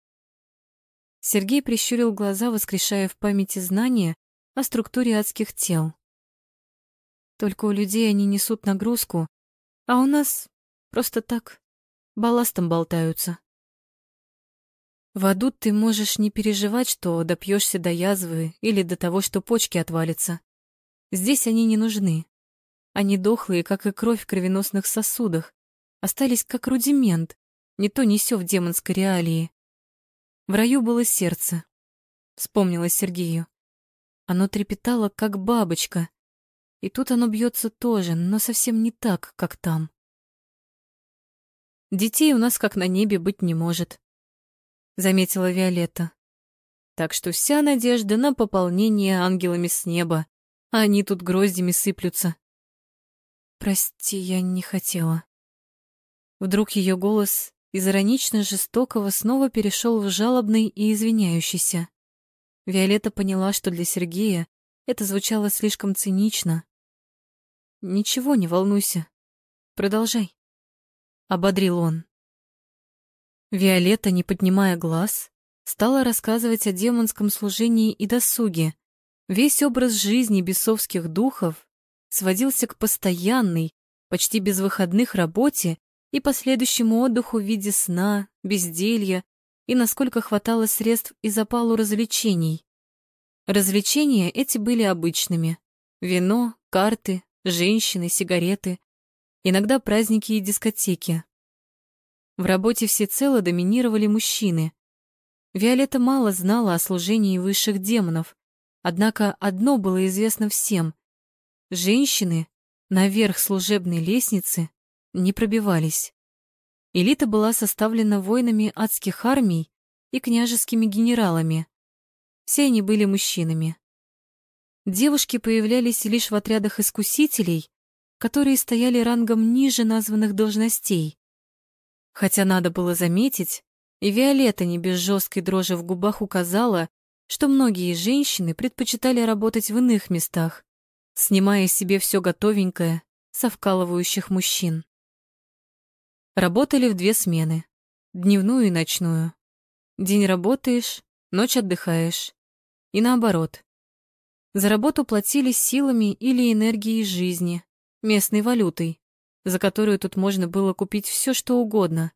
S1: Сергей прищурил глаза, воскрешая в памяти знания о структуре адских тел. Только у людей они несут нагрузку, а у нас просто так, балластом болтаются. В аду ты можешь не переживать, что допьешься до язвы или до того, что почки отвалятся. Здесь они не нужны. Они дохлые, как и кровь в кровеносных сосудах, остались как рудимент, не то не сё в демонской реалии. В раю было сердце, вспомнилось Сергею. Оно трепетало, как бабочка. И тут оно бьется тоже, но совсем не так, как там. Детей у нас как на небе быть не может, заметила Виолетта. Так что вся надежда на пополнение ангелами с неба, а они тут гроздями сыплются. Прости, я не хотела. Вдруг ее голос из иронично жестокого снова перешел в жалобный и извиняющийся. Виолетта поняла, что для Сергея это звучало слишком цинично. «Ничего, не волнуйся. Продолжай», — ободрил он. Виолетта, не поднимая глаз, стала рассказывать о демонском служении и досуге. Весь образ жизни бесовских духов сводился к постоянной, почти без выходных работе и последующему отдыху в виде сна, безделья и насколько хватало средств и запалу развлечений. Развлечения эти были обычными. Вино, карты, женщины, сигареты, иногда праздники и дискотеки. В работе всецело доминировали мужчины. Виолетта мало знала о служении высших демонов, однако одно было известно всем. Женщины наверх служебной лестницы не пробивались. Элита была составлена воинами адских армий и княжескими генералами. Все они были мужчинами. Девушки появлялись лишь в отрядах искусителей, которые стояли рангом ниже названных должностей. Хотя надо было заметить, и Виолетта не без жесткой дрожи в губах указала, что многие женщины предпочитали работать в иных местах, снимая себе все готовенькое со вкалывающих мужчин. Работали в две смены, дневную и ночную. День работаешь, ночь отдыхаешь. И наоборот. За работу платили силами или энергией жизни, местной валютой, за которую тут можно было купить все, что угодно.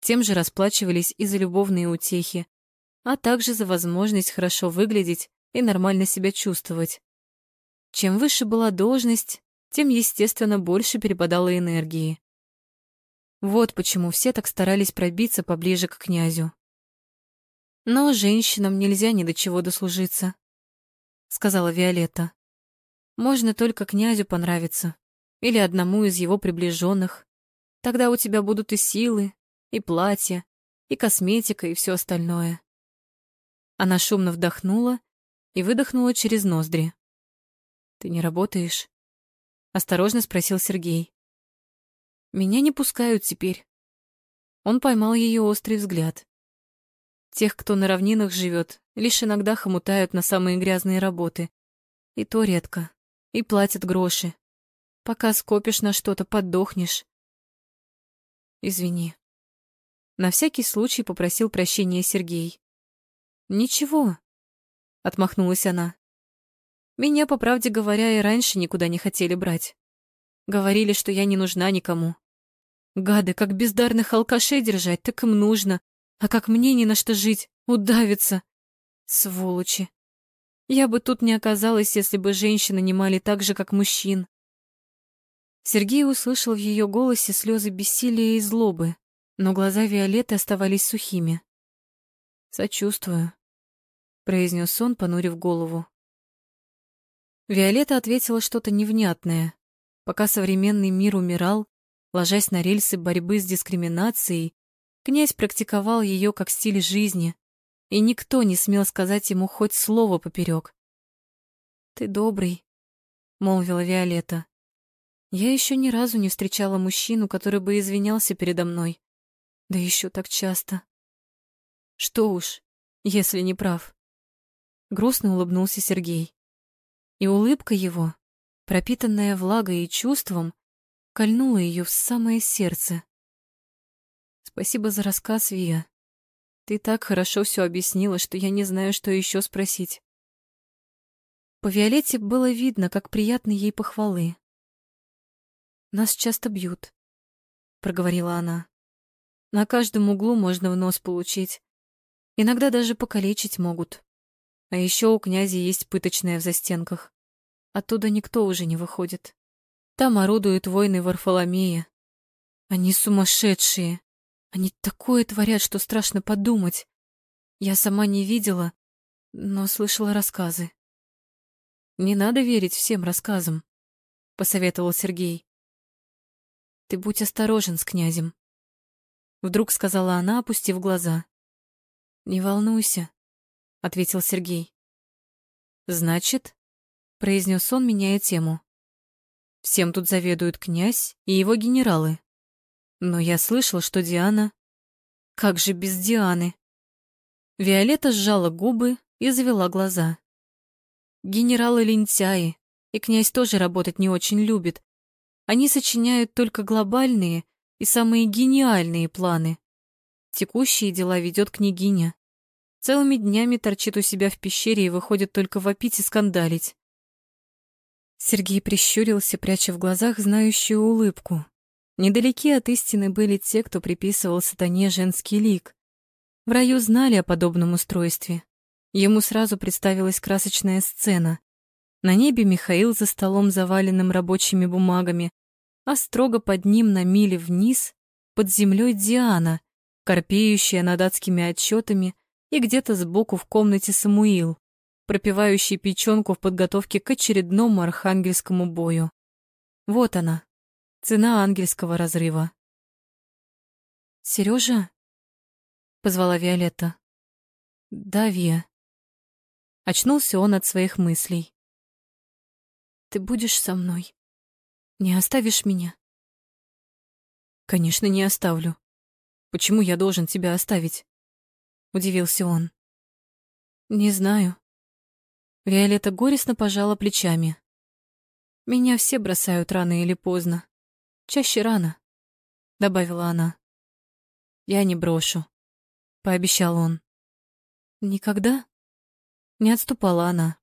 S1: Тем же расплачивались и за любовные утехи, а также за возможность хорошо выглядеть и нормально себя чувствовать. Чем выше была должность, тем, естественно, больше перепадало энергии. Вот почему все так старались пробиться поближе к князю. Но женщинам нельзя ни до чего дослужиться, сказала Виолетта. Можно только князю понравиться или одному из его приближенных. Тогда у тебя будут и силы, и платья, и косметика, и все остальное. Она шумно вдохнула и выдохнула через ноздри. Ты не работаешь? осторожно спросил Сергей. Меня не пускают теперь. Он поймал ее острый взгляд. Тех, кто на равнинах живет, лишь иногда хомутают на самые грязные работы. И то редко. И платят гроши. Пока скопишь на что-то, подохнешь. Извини. На всякий случай попросил прощения Сергей. Ничего, отмахнулась она. Меня, по правде говоря, и раньше никуда не хотели брать. Говорили, что я не нужна никому. Гады, как бездарных алкашей держать, так им нужно. А как мне ни на что жить, удавиться. Сволочи. Я бы тут не оказалась, если бы женщины нанимали так же, как мужчин. Сергей услышал в ее голосе слезы бессилия и злобы, но глаза Виолетты оставались сухими. «Сочувствую», — произнес он, понурив голову. Виолетта ответила что-то невнятное. Пока современный мир умирал, Ложась на рельсы борьбы с дискриминацией, князь практиковал ее как стиль жизни, и никто не смел сказать ему хоть слово поперек. «Ты добрый», — молвила Виолетта. «Я еще ни разу не встречала мужчину, который бы извинялся передо мной. Да еще так часто». «Что уж, если не прав». Грустно улыбнулся Сергей. И улыбка его, пропитанная влагой и чувством, кольнула ее в самое сердце. Спасибо за рассказ, Вия. Ты так хорошо все объяснила, что я не знаю, что еще спросить. По Виолетте было видно, как приятны ей похвалы. Нас часто бьют, проговорила она. На каждом углу можно в нос получить. Иногда даже покалечить могут. А еще у князя есть пыточная в застенках. Оттуда никто уже не выходит. Там орудуют воины Варфоломея. Они сумасшедшие. Они такое творят, что страшно подумать. Я сама не видела, но слышала рассказы. Не надо верить всем рассказам, посоветовал Сергей. Ты будь осторожен с князем, вдруг сказала она, опустив глаза. Не волнуйся, ответил Сергей. Значит, произнес он, меняя тему. Всем тут заведуют князь и его генералы. Но я слышал, что Диана... Как же без Дианы? Виолетта сжала губы и завела глаза. Генералы лентяи, и князь тоже работать не очень любит. Они сочиняют только глобальные и самые гениальные планы. Текущие дела ведет княгиня. Целыми днями торчит у себя в пещере и выходит только вопить и скандалить. Сергей прищурился, пряча в глазах знающую улыбку. Недалеки от истины были те, кто приписывал сатане женский лик. В раю знали о подобном устройстве. Ему сразу представилась красочная сцена. На небе Михаил за столом, заваленным рабочими бумагами, а строго под ним на миле вниз, под землей Диана, корпеющая над адскими отчетами, и где-то сбоку в комнате Самуил, пропивающий печенку в подготовке к очередному архангельскому бою. Вот она, цена ангельского разрыва. Сережа? позвала Виолетта. Да, Вия. Очнулся он от своих мыслей. Ты будешь со мной? Не оставишь меня? Конечно, не оставлю. Почему я должен тебя оставить? Удивился он. Не знаю. Виолетта горестно пожала плечами. Меня все бросают рано или поздно. Чаще рано, добавила она. Я не брошу пообещал он. Никогда? Не отступала она.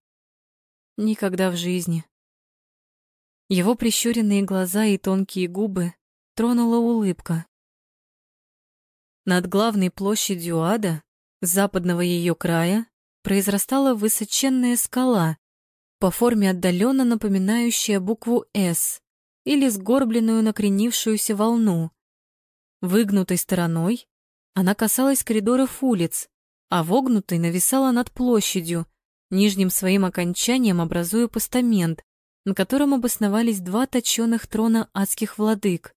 S1: Никогда в жизни. Его прищуренные глаза и тонкие губы тронула улыбка. Над главной площадью ада, западного ее края, произрастала высоченная скала, по форме отдаленно напоминающая букву «С» или сгорбленную накренившуюся волну. Выгнутой стороной она касалась коридоров улиц, а вогнутой нависала над площадью, нижним своим окончанием образуя постамент, на котором обосновались два точёных трона адских владык.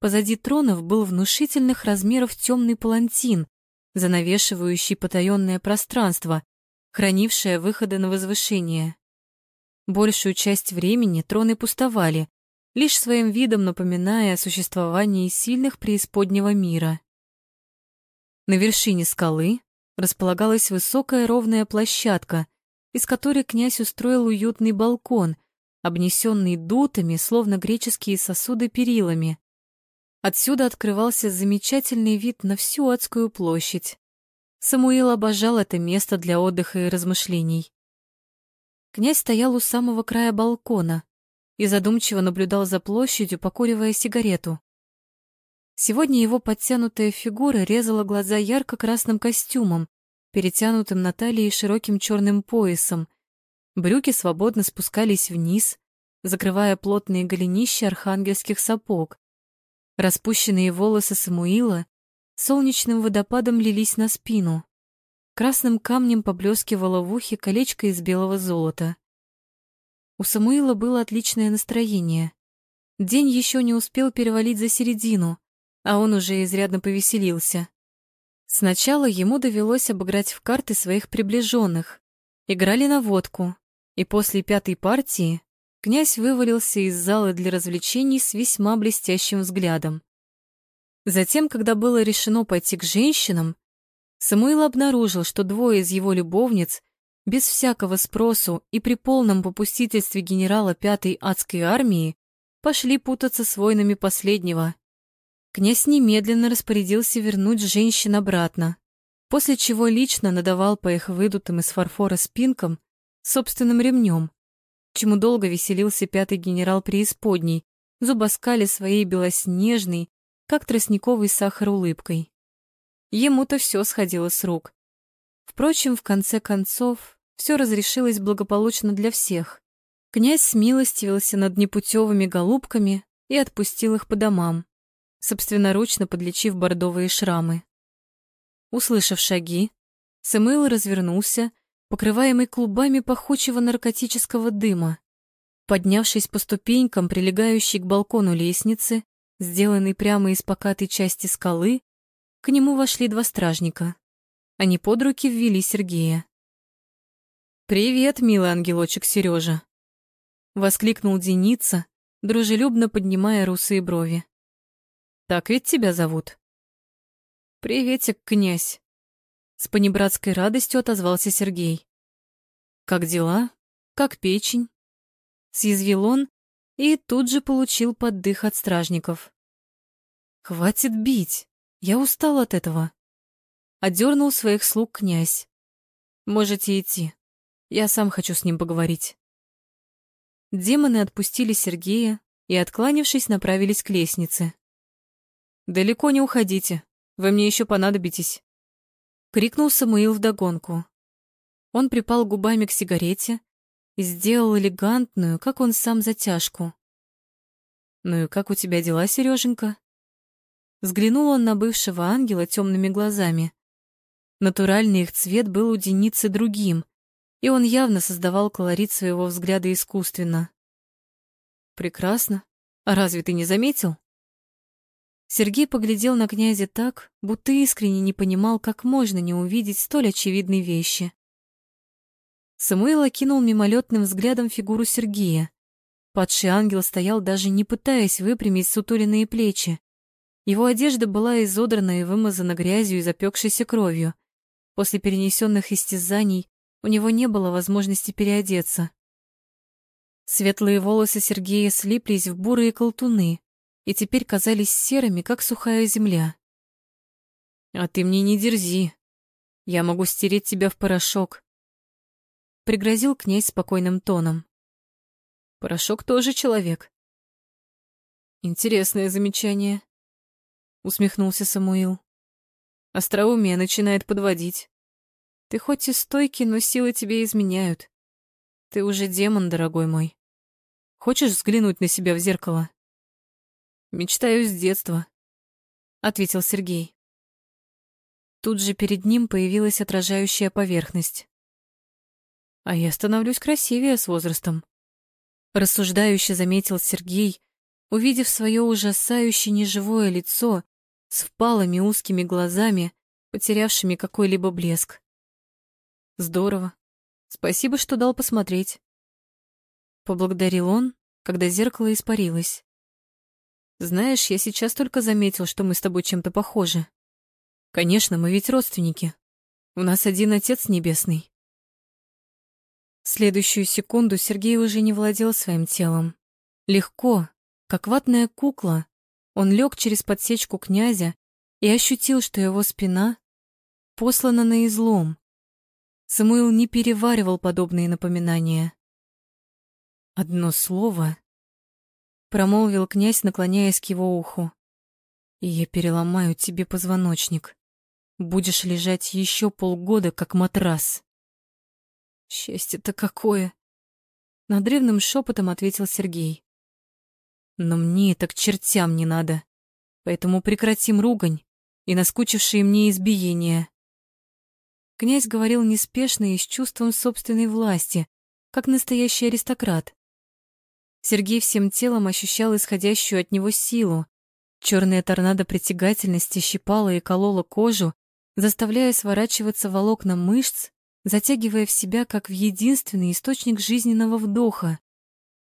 S1: Позади тронов был внушительных размеров темный палантин, занавешивающий потаенное пространство, хранившее выходы на возвышение. Большую часть времени троны пустовали, лишь своим видом напоминая о существовании сильных преисподнего мира. На вершине скалы располагалась высокая ровная площадка, из которой князь устроил уютный балкон, обнесенный дутыми, словно греческие сосуды, перилами. Отсюда открывался замечательный вид на всю адскую площадь. Самуил обожал это место для отдыха и размышлений. Князь стоял у самого края балкона и задумчиво наблюдал за площадью, покуривая сигарету. Сегодня его подтянутая фигура резала глаза ярко-красным костюмом, перетянутым на талии широким черным поясом. Брюки свободно спускались вниз, закрывая плотные голенища архангельских сапог. Распущенные волосы Самуила солнечным водопадом лились на спину. Красным камнем поблескивало в ухе колечко из белого золота. У Самуила было отличное настроение. День еще не успел перевалить за середину, а он уже изрядно повеселился. Сначала ему довелось обыграть в карты своих приближенных. Играли на водку, и после пятой партии князь вывалился из зала для развлечений с весьма блестящим взглядом. Затем, когда было решено пойти к женщинам, Самуил обнаружил, что двое из его любовниц без всякого спросу и при полном попустительстве генерала пятой адской армии пошли путаться с воинами последнего. Князь немедленно распорядился вернуть женщин обратно, после чего лично надавал по их выдутым из фарфора спинкам собственным ремнем, чему долго веселился пятый генерал преисподней, зубоскали своей белоснежной, как тростниковый сахар улыбкой. Ему-то все сходило с рук. Впрочем, в конце концов, все разрешилось благополучно для всех. Князь смилостивился над непутевыми голубками и отпустил их по домам собственноручно подлечив бордовые шрамы. Услышав шаги, Сэмэл развернулся, покрываемый клубами пахучего наркотического дыма. Поднявшись по ступенькам, прилегающей к балкону лестницы, сделанной прямо из покатой части скалы, к нему вошли два стражника. Они под руки ввели Сергея. «Привет, милый ангелочек Сережа! воскликнул Деница, дружелюбно поднимая русые брови. Так ведь тебя зовут?» «Приветик, князь!» С понебратской радостью отозвался Сергей. «Как дела? Как печень?» Съязвил он и тут же получил поддых от стражников. «Хватит бить! Я устал от этого!» Одернул своих слуг князь. «Можете идти. Я сам хочу с ним поговорить». Демоны отпустили Сергея и, откланившись, направились к лестнице. «Далеко не уходите, вы мне еще понадобитесь», — крикнул Самуил вдогонку. Он припал губами к сигарете и сделал элегантную, как он сам, затяжку. «Ну и как у тебя дела, Сереженька?» Взглянул он на бывшего ангела темными глазами. Натуральный их цвет был у Деницы другим, и он явно создавал колорит своего взгляда искусственно. «Прекрасно. А разве ты не заметил?» Сергей поглядел на князя так, будто искренне не понимал, как можно не увидеть столь очевидной вещи. Самуил окинул мимолетным взглядом фигуру Сергея. Падший ангел стоял, даже не пытаясь выпрямить сутуленные плечи. Его одежда была изодрана и вымазана грязью и запекшейся кровью. После перенесенных истязаний у него не было возможности переодеться. Светлые волосы Сергея слиплись в бурые колтуны, и теперь казались серыми, как сухая земля. «А ты мне не дерзи. Я могу стереть тебя в порошок», — пригрозил князь спокойным тоном. «Порошок тоже человек». «Интересное замечание», — усмехнулся Самуил. «Остроумие начинает подводить. Ты хоть и стойкий, но силы тебе изменяют. Ты уже демон, дорогой мой. Хочешь взглянуть на себя в зеркало?» Мечтаю с детства, ответил Сергей. Тут же перед ним появилась отражающая поверхность. А я становлюсь красивее с возрастом. Рассуждающе заметил Сергей, увидев свое ужасающе неживое лицо с впалыми узкими глазами, потерявшими какой-либо блеск. Здорово. Спасибо, что дал посмотреть. Поблагодарил он, когда зеркало испарилось. Знаешь, я сейчас только заметил, что мы с тобой чем-то похожи. Конечно, мы ведь родственники. У нас один отец небесный. В следующую секунду Сергей уже не владел своим телом. Легко, как ватная кукла, он лег через подсечку князя и ощутил, что его спина послана на излом. Самуил не переваривал подобные напоминания. Одно слово, промолвил князь, наклоняясь к его уху. Я переломаю тебе позвоночник. Будешь лежать еще полгода, как матрас. Счастье-то какое! Надрывным шепотом ответил Сергей. Но мне это к чертям не надо. Поэтому прекратим ругань и наскучившие мне избиения. Князь говорил неспешно и с чувством собственной власти, как настоящий аристократ. Сергей всем телом ощущал исходящую от него силу. Черная торнадо притягательности щипала и колола кожу, заставляя сворачиваться волокна мышц, затягивая в себя как в единственный источник жизненного вдоха.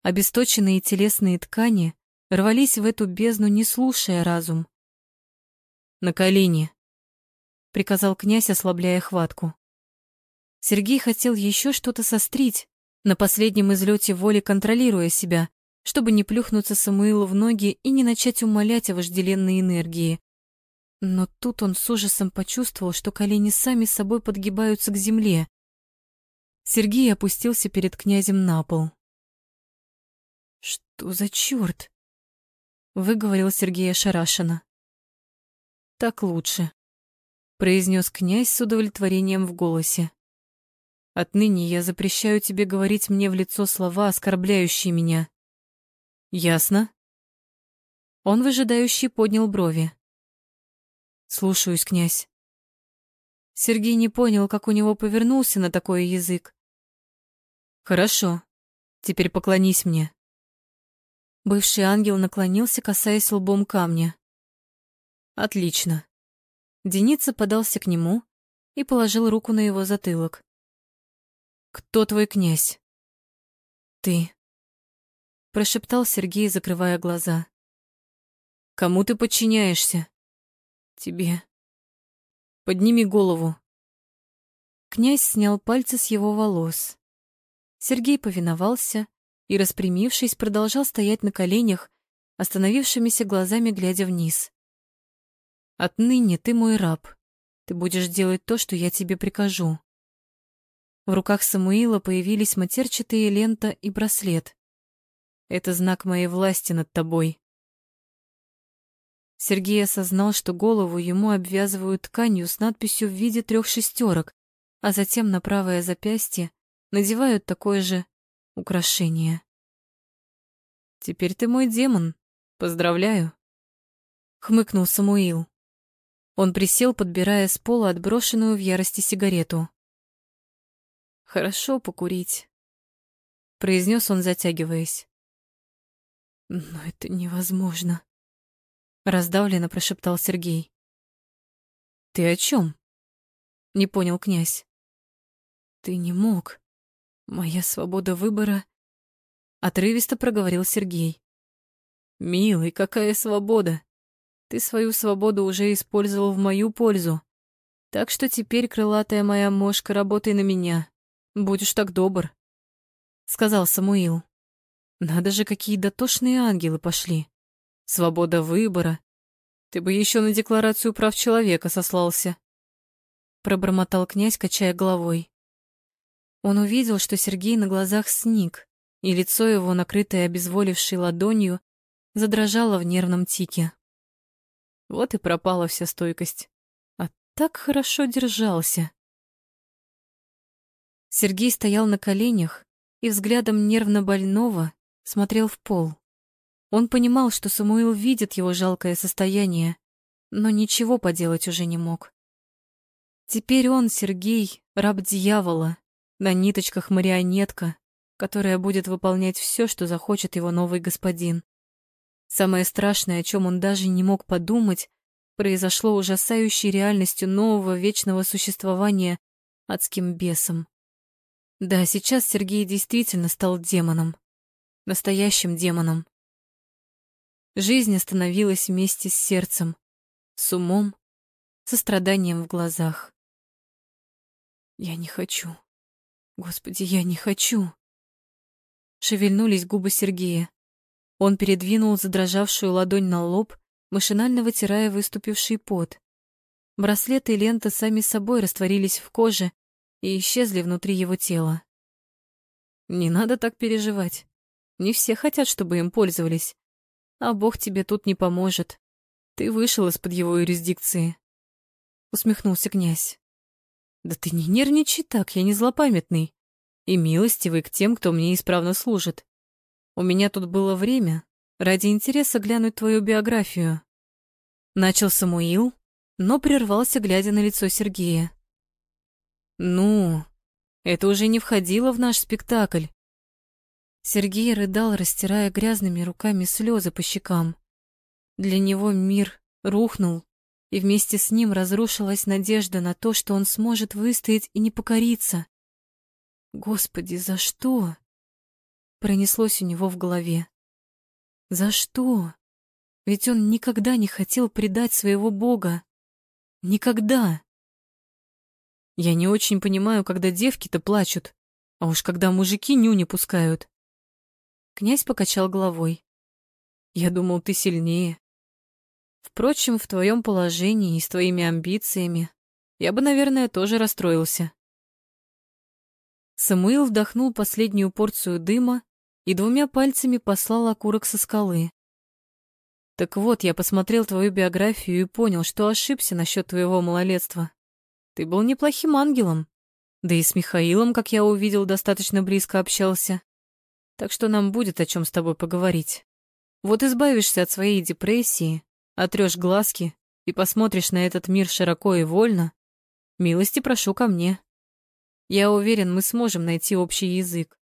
S1: Обесточенные телесные ткани рвались в эту бездну, не слушая разум. «На колени!» — приказал князь, ослабляя хватку. Сергей хотел еще что-то сострить, на последнем излете воли контролируя себя, чтобы не плюхнуться Самуилу в ноги и не начать умолять о вожделенной энергии. Но тут он с ужасом почувствовал, что колени сами собой подгибаются к земле. Сергей опустился перед князем на пол. «Что за черт?» — выговорил Сергей ошарашенно. «Так лучше», — произнес князь с удовлетворением в голосе. Отныне я запрещаю тебе говорить мне в лицо слова, оскорбляющие меня. Ясно? Он выжидающий поднял брови. Слушаюсь, князь. Сергей не понял, как у него повернулся на такой язык. Хорошо. Теперь поклонись мне. Бывший ангел наклонился, касаясь лбом камня. Отлично. Деница подался к нему и положил руку на его затылок. «Кто твой князь?» «Ты», — прошептал Сергей, закрывая глаза. Кому ты подчиняешься? Тебе. Подними голову. Князь снял пальцы с его волос. Сергей повиновался и, распрямившись, продолжал стоять на коленях, остановившимися глазами глядя вниз. «Отныне ты мой раб. Ты будешь делать то, что я тебе прикажу». В руках Самуила появились матерчатые лента и браслет. «Это знак моей власти над тобой». Сергей осознал, что голову ему обвязывают тканью с надписью в виде трех шестерок, а затем на правое запястье надевают такое же украшение. «Теперь ты мой демон. Поздравляю!» — хмыкнул Самуил. Он присел, подбирая с пола отброшенную в ярости сигарету. «Хорошо покурить», — произнес он, затягиваясь. «Но это невозможно», — раздавленно прошептал Сергей. «Ты о чем? не понял князь. «Ты не мог. Моя свобода выбора...» Отрывисто проговорил Сергей. «Милый, какая свобода? Ты свою свободу уже использовал в мою пользу. Так что теперь, крылатая моя мошка, работай на меня. Будешь так добр», — сказал Самуил. «Надо же, какие дотошные ангелы пошли. Свобода выбора. Ты бы еще на декларацию прав человека сослался», — пробормотал князь, качая головой. Он увидел, что Сергей на глазах сник, и лицо его, накрытое обезволившей ладонью, задрожало в нервном тике. Вот и пропала вся стойкость. А так хорошо держался. Сергей стоял на коленях и взглядом нервно больного смотрел в пол. Он понимал, что Самуил видит его жалкое состояние, но ничего поделать уже не мог. Теперь он, Сергей, раб дьявола, на ниточках марионетка, которая будет выполнять все, что захочет его новый господин. Самое страшное, о чем он даже не мог подумать, произошло ужасающей реальностью нового вечного существования адским бесом. Да, сейчас Сергей действительно стал демоном. Настоящим демоном. Жизнь остановилась вместе с сердцем, с умом, со страданием в глазах. Я не хочу. Господи, я не хочу. Шевельнулись губы Сергея. Он передвинул задрожавшую ладонь на лоб, машинально вытирая выступивший пот. Браслеты и лента сами собой растворились в коже и исчезли внутри его тела. Не надо так переживать. Не все хотят, чтобы им пользовались. А Бог тебе тут не поможет. Ты вышел из-под его юрисдикции. Усмехнулся князь. Да ты не нервничай так, я не злопамятный. И милостивый к тем, кто мне исправно служит. У меня тут было время ради интереса глянуть твою биографию. Начал Самуил, но прервался, глядя на лицо Сергея. Ну, это уже не входило в наш спектакль. Сергей рыдал, растирая грязными руками слезы по щекам. Для него мир рухнул, и вместе с ним разрушилась надежда на то, что он сможет выстоять и не покориться. Господи, за что? Пронеслось у него в голове. За что? Ведь он никогда не хотел предать своего Бога. Никогда. Я не очень понимаю, когда девки-то плачут, а уж когда мужики нюни пускают. Князь покачал головой. Я думал, ты сильнее. Впрочем, в твоем положении и с твоими амбициями я бы, наверное, тоже расстроился. Самуил вдохнул последнюю порцию дыма и двумя пальцами послал окурок со скалы. Так вот, я посмотрел твою биографию и понял, что ошибся насчет твоего малолетства. Ты был неплохим ангелом. Да и с Михаилом, как я увидел, достаточно близко общался. Так что нам будет о чем с тобой поговорить. Вот избавишься от своей депрессии, отрёшь глазки и посмотришь на этот мир широко и вольно, милости прошу ко мне. Я уверен, мы сможем найти общий язык.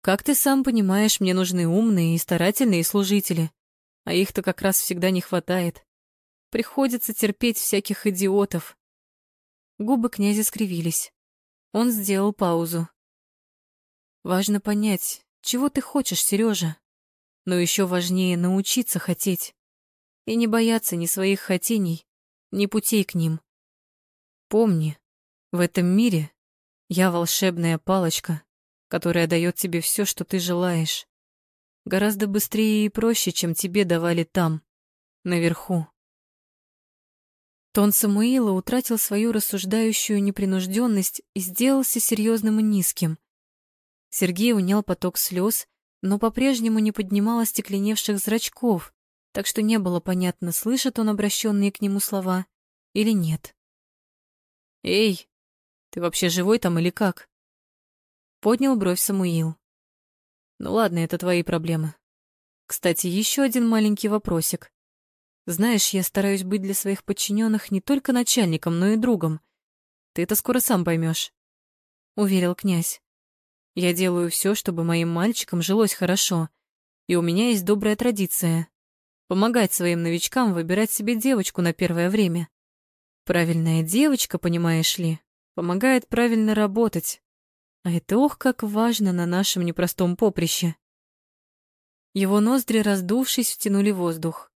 S1: Как ты сам понимаешь, мне нужны умные и старательные служители, а их-то как раз всегда не хватает. Приходится терпеть всяких идиотов. Губы князя скривились. Он сделал паузу. Важно понять, чего ты хочешь, Сережа. Но еще важнее научиться хотеть. и не бояться ни своих хотений, ни путей к ним. Помни, в этом мире я волшебная палочка, которая дает тебе все, что ты желаешь. Гораздо быстрее и проще, чем тебе давали там, наверху. Тон Самуила утратил свою рассуждающую непринужденность и сделался серьезным и низким. Сергей унял поток слез, но по-прежнему не поднимал остекленевших зрачков, так что не было понятно, слышит он обращенные к нему слова или нет. «Эй, ты вообще живой там или как?» Поднял бровь Самуил. «Ну ладно, это твои проблемы. Кстати, еще один маленький вопросик. Знаешь, я стараюсь быть для своих подчиненных не только начальником, но и другом. Ты это скоро сам поймешь, уверил князь. Я делаю все, чтобы моим мальчикам жилось хорошо, и у меня есть добрая традиция — помогать своим новичкам выбирать себе девочку на первое время. Правильная девочка, понимаешь ли, помогает правильно работать. А это ох, как важно на нашем непростом поприще. Его ноздри, раздувшись, втянули воздух.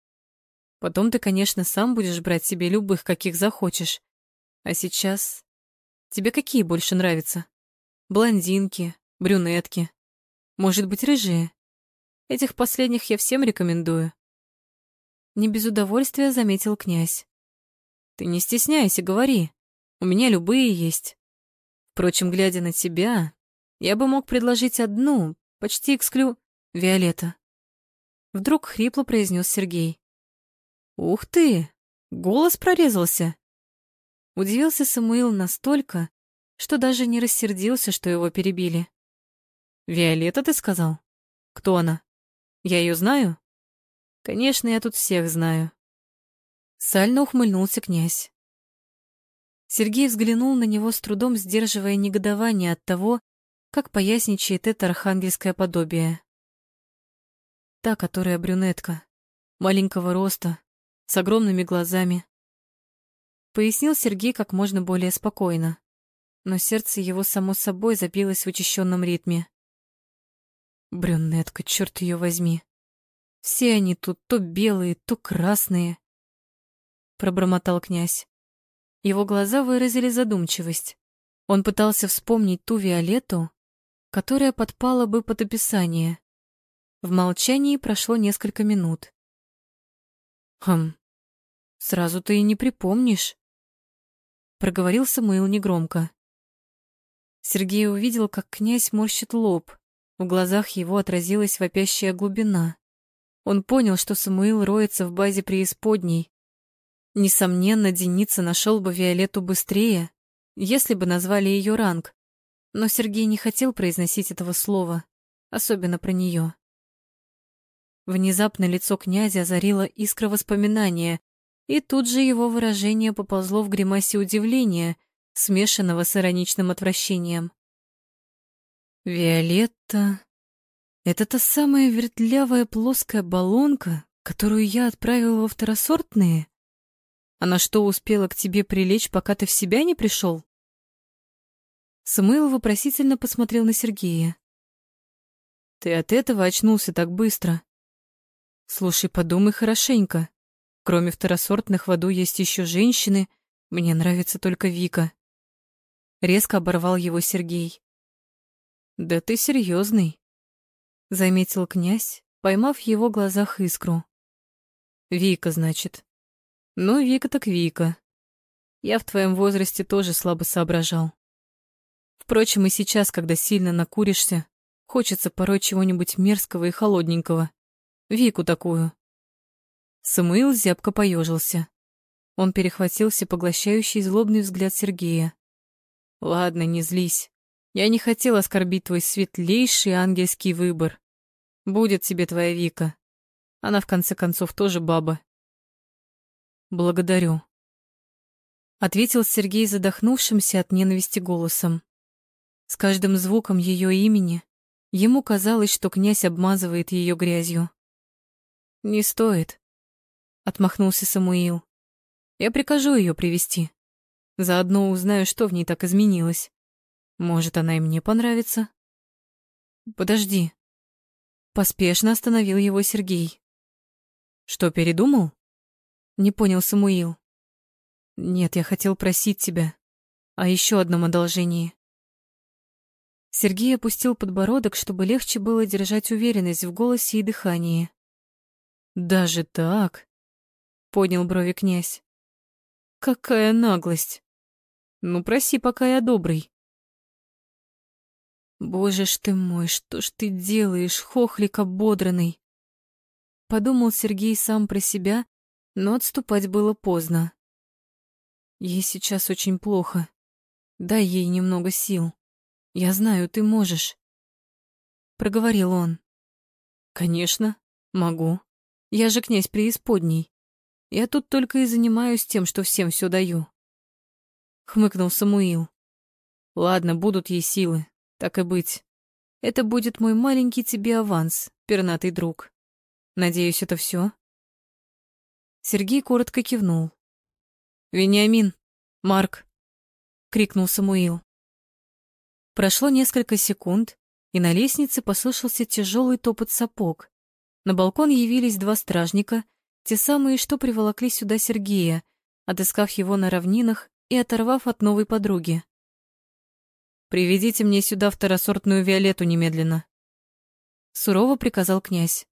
S1: Потом ты, конечно, сам будешь брать себе любых, каких захочешь. А сейчас... Тебе какие больше нравятся? Блондинки, брюнетки. Может быть, рыжие? Этих последних я всем рекомендую. Не без удовольствия заметил князь. Ты не стесняйся, говори. У меня любые есть. Впрочем, глядя на тебя, я бы мог предложить одну, почти эксклю... Виолетта. Вдруг хрипло произнес Сергей. Ух ты! Голос прорезался. Удивился Самуил настолько, что даже не рассердился, что его перебили. «Виолетта, ты сказал? Кто она? Я ее знаю?» «Конечно, я тут всех знаю». Сально ухмыльнулся князь. Сергей взглянул на него с трудом, сдерживая негодование от того, как поясничает это архангельское подобие. Та, которая брюнетка, маленького роста, с огромными глазами. Пояснил Сергей как можно более спокойно, но сердце его само собой забилось в учащенном ритме. Брюнетка, черт ее возьми. Все они тут то белые, то красные. Пробормотал князь. Его глаза выразили задумчивость. Он пытался вспомнить ту Виолетту, которая подпала бы под описание. В молчании прошло несколько минут. Хм, сразу ты и не припомнишь. Проговорил Самуил негромко. Сергей увидел, как князь морщит лоб. В глазах его отразилась вопящая глубина. Он понял, что Самуил роется в базе преисподней. Несомненно, Деница нашел бы Виолетту быстрее, если бы назвали ее ранг. Но Сергей не хотел произносить этого слова, особенно про нее. Внезапно лицо князя озарило искра воспоминания, и тут же его выражение поползло в гримасе удивления, смешанного с ироничным отвращением. «Виолетта, это та самая вертлявая плоская баллонка, которую я отправил во второсортные? Она что, успела к тебе прилечь, пока ты в себя не пришел?» Самуил вопросительно посмотрел на Сергея. «Ты от этого очнулся так быстро?» Слушай, подумай хорошенько. Кроме второсортных в аду есть еще женщины. Мне нравится только Вика. Резко оборвал его Сергей. Да ты серьезный, заметил князь, поймав в его глазах искру. Вика, значит. Ну, Вика так Вика. Я в твоем возрасте тоже слабо соображал. Впрочем, и сейчас, когда сильно накуришься, хочется порой чего-нибудь мерзкого и холодненького. Вику такую. Самуил зябко поежился. Он перехватился поглощающий злобный взгляд Сергея. Ладно, не злись. Я не хотел оскорбить твой светлейший ангельский выбор. Будет тебе твоя Вика. Она, в конце концов, тоже баба. Благодарю. Ответил Сергей задохнувшимся от ненависти голосом. С каждым звуком ее имени ему казалось, что князь обмазывает ее грязью. Не стоит, отмахнулся Самуил. Я прикажу ее привести. Заодно узнаю, что в ней так изменилось. Может, она и мне понравится. Подожди. Поспешно остановил его Сергей. Что, передумал? Не понял Самуил. Нет, я хотел просить тебя о еще одном одолжении. Сергей опустил подбородок, чтобы легче было держать уверенность в голосе и дыхании. «Даже так?» — поднял брови князь. «Какая наглость! Ну, проси, пока я добрый». «Боже ж ты мой, что ж ты делаешь, хохлик ободранный?» Подумал Сергей сам про себя, но отступать было поздно. Ей сейчас очень плохо. Дай ей немного сил. Я знаю, ты можешь. Проговорил он. Конечно, могу. Я же князь преисподней. Я тут только и занимаюсь тем, что всем все даю. Хмыкнул Самуил. Ладно, будут ей силы, так и быть. Это будет мой маленький тебе аванс, пернатый друг. Надеюсь, это все. Сергей коротко кивнул. «Вениамин! Марк!» — крикнул Самуил. Прошло несколько секунд, и на лестнице послышался тяжелый топот сапог. На балкон явились два стражника, те самые, что приволокли сюда Сергея, отыскав его на равнинах и оторвав от новой подруги. «Приведите мне сюда второсортную Виолетту немедленно», — сурово приказал князь.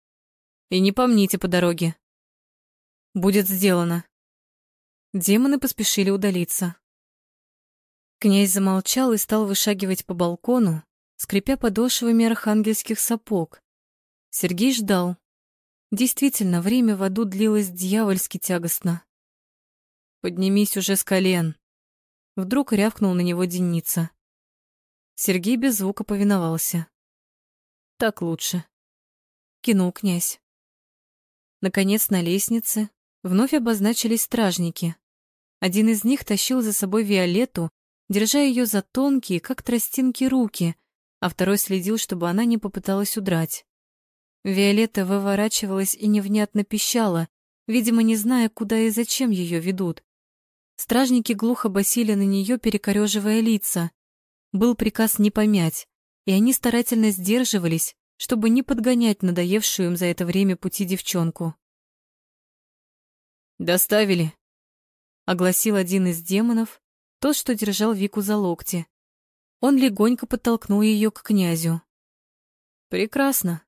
S1: «И не помните по дороге». «Будет сделано». Демоны поспешили удалиться. Князь замолчал и стал вышагивать по балкону, скрипя подошвами архангельских сапог. Сергей ждал. Действительно, время в аду длилось дьявольски тягостно. «Поднимись уже с колен!» Вдруг рявкнул на него Деница. Сергей без звука повиновался. «Так лучше», — кинул князь. Наконец на лестнице вновь обозначились стражники. Один из них тащил за собой Виолетту, держа ее за тонкие, как тростинки, руки, а второй следил, чтобы она не попыталась удрать. Виолетта выворачивалась и невнятно пищала, видимо, не зная, куда и зачем ее ведут. Стражники глухо басили на нее, перекореживая лица. Был приказ не помять, и они старательно сдерживались, чтобы не подгонять надоевшую им за это время пути девчонку. «Доставили», — огласил один из демонов, тот, что держал Вику за локти. Он легонько подтолкнул ее к князю. «Прекрасно».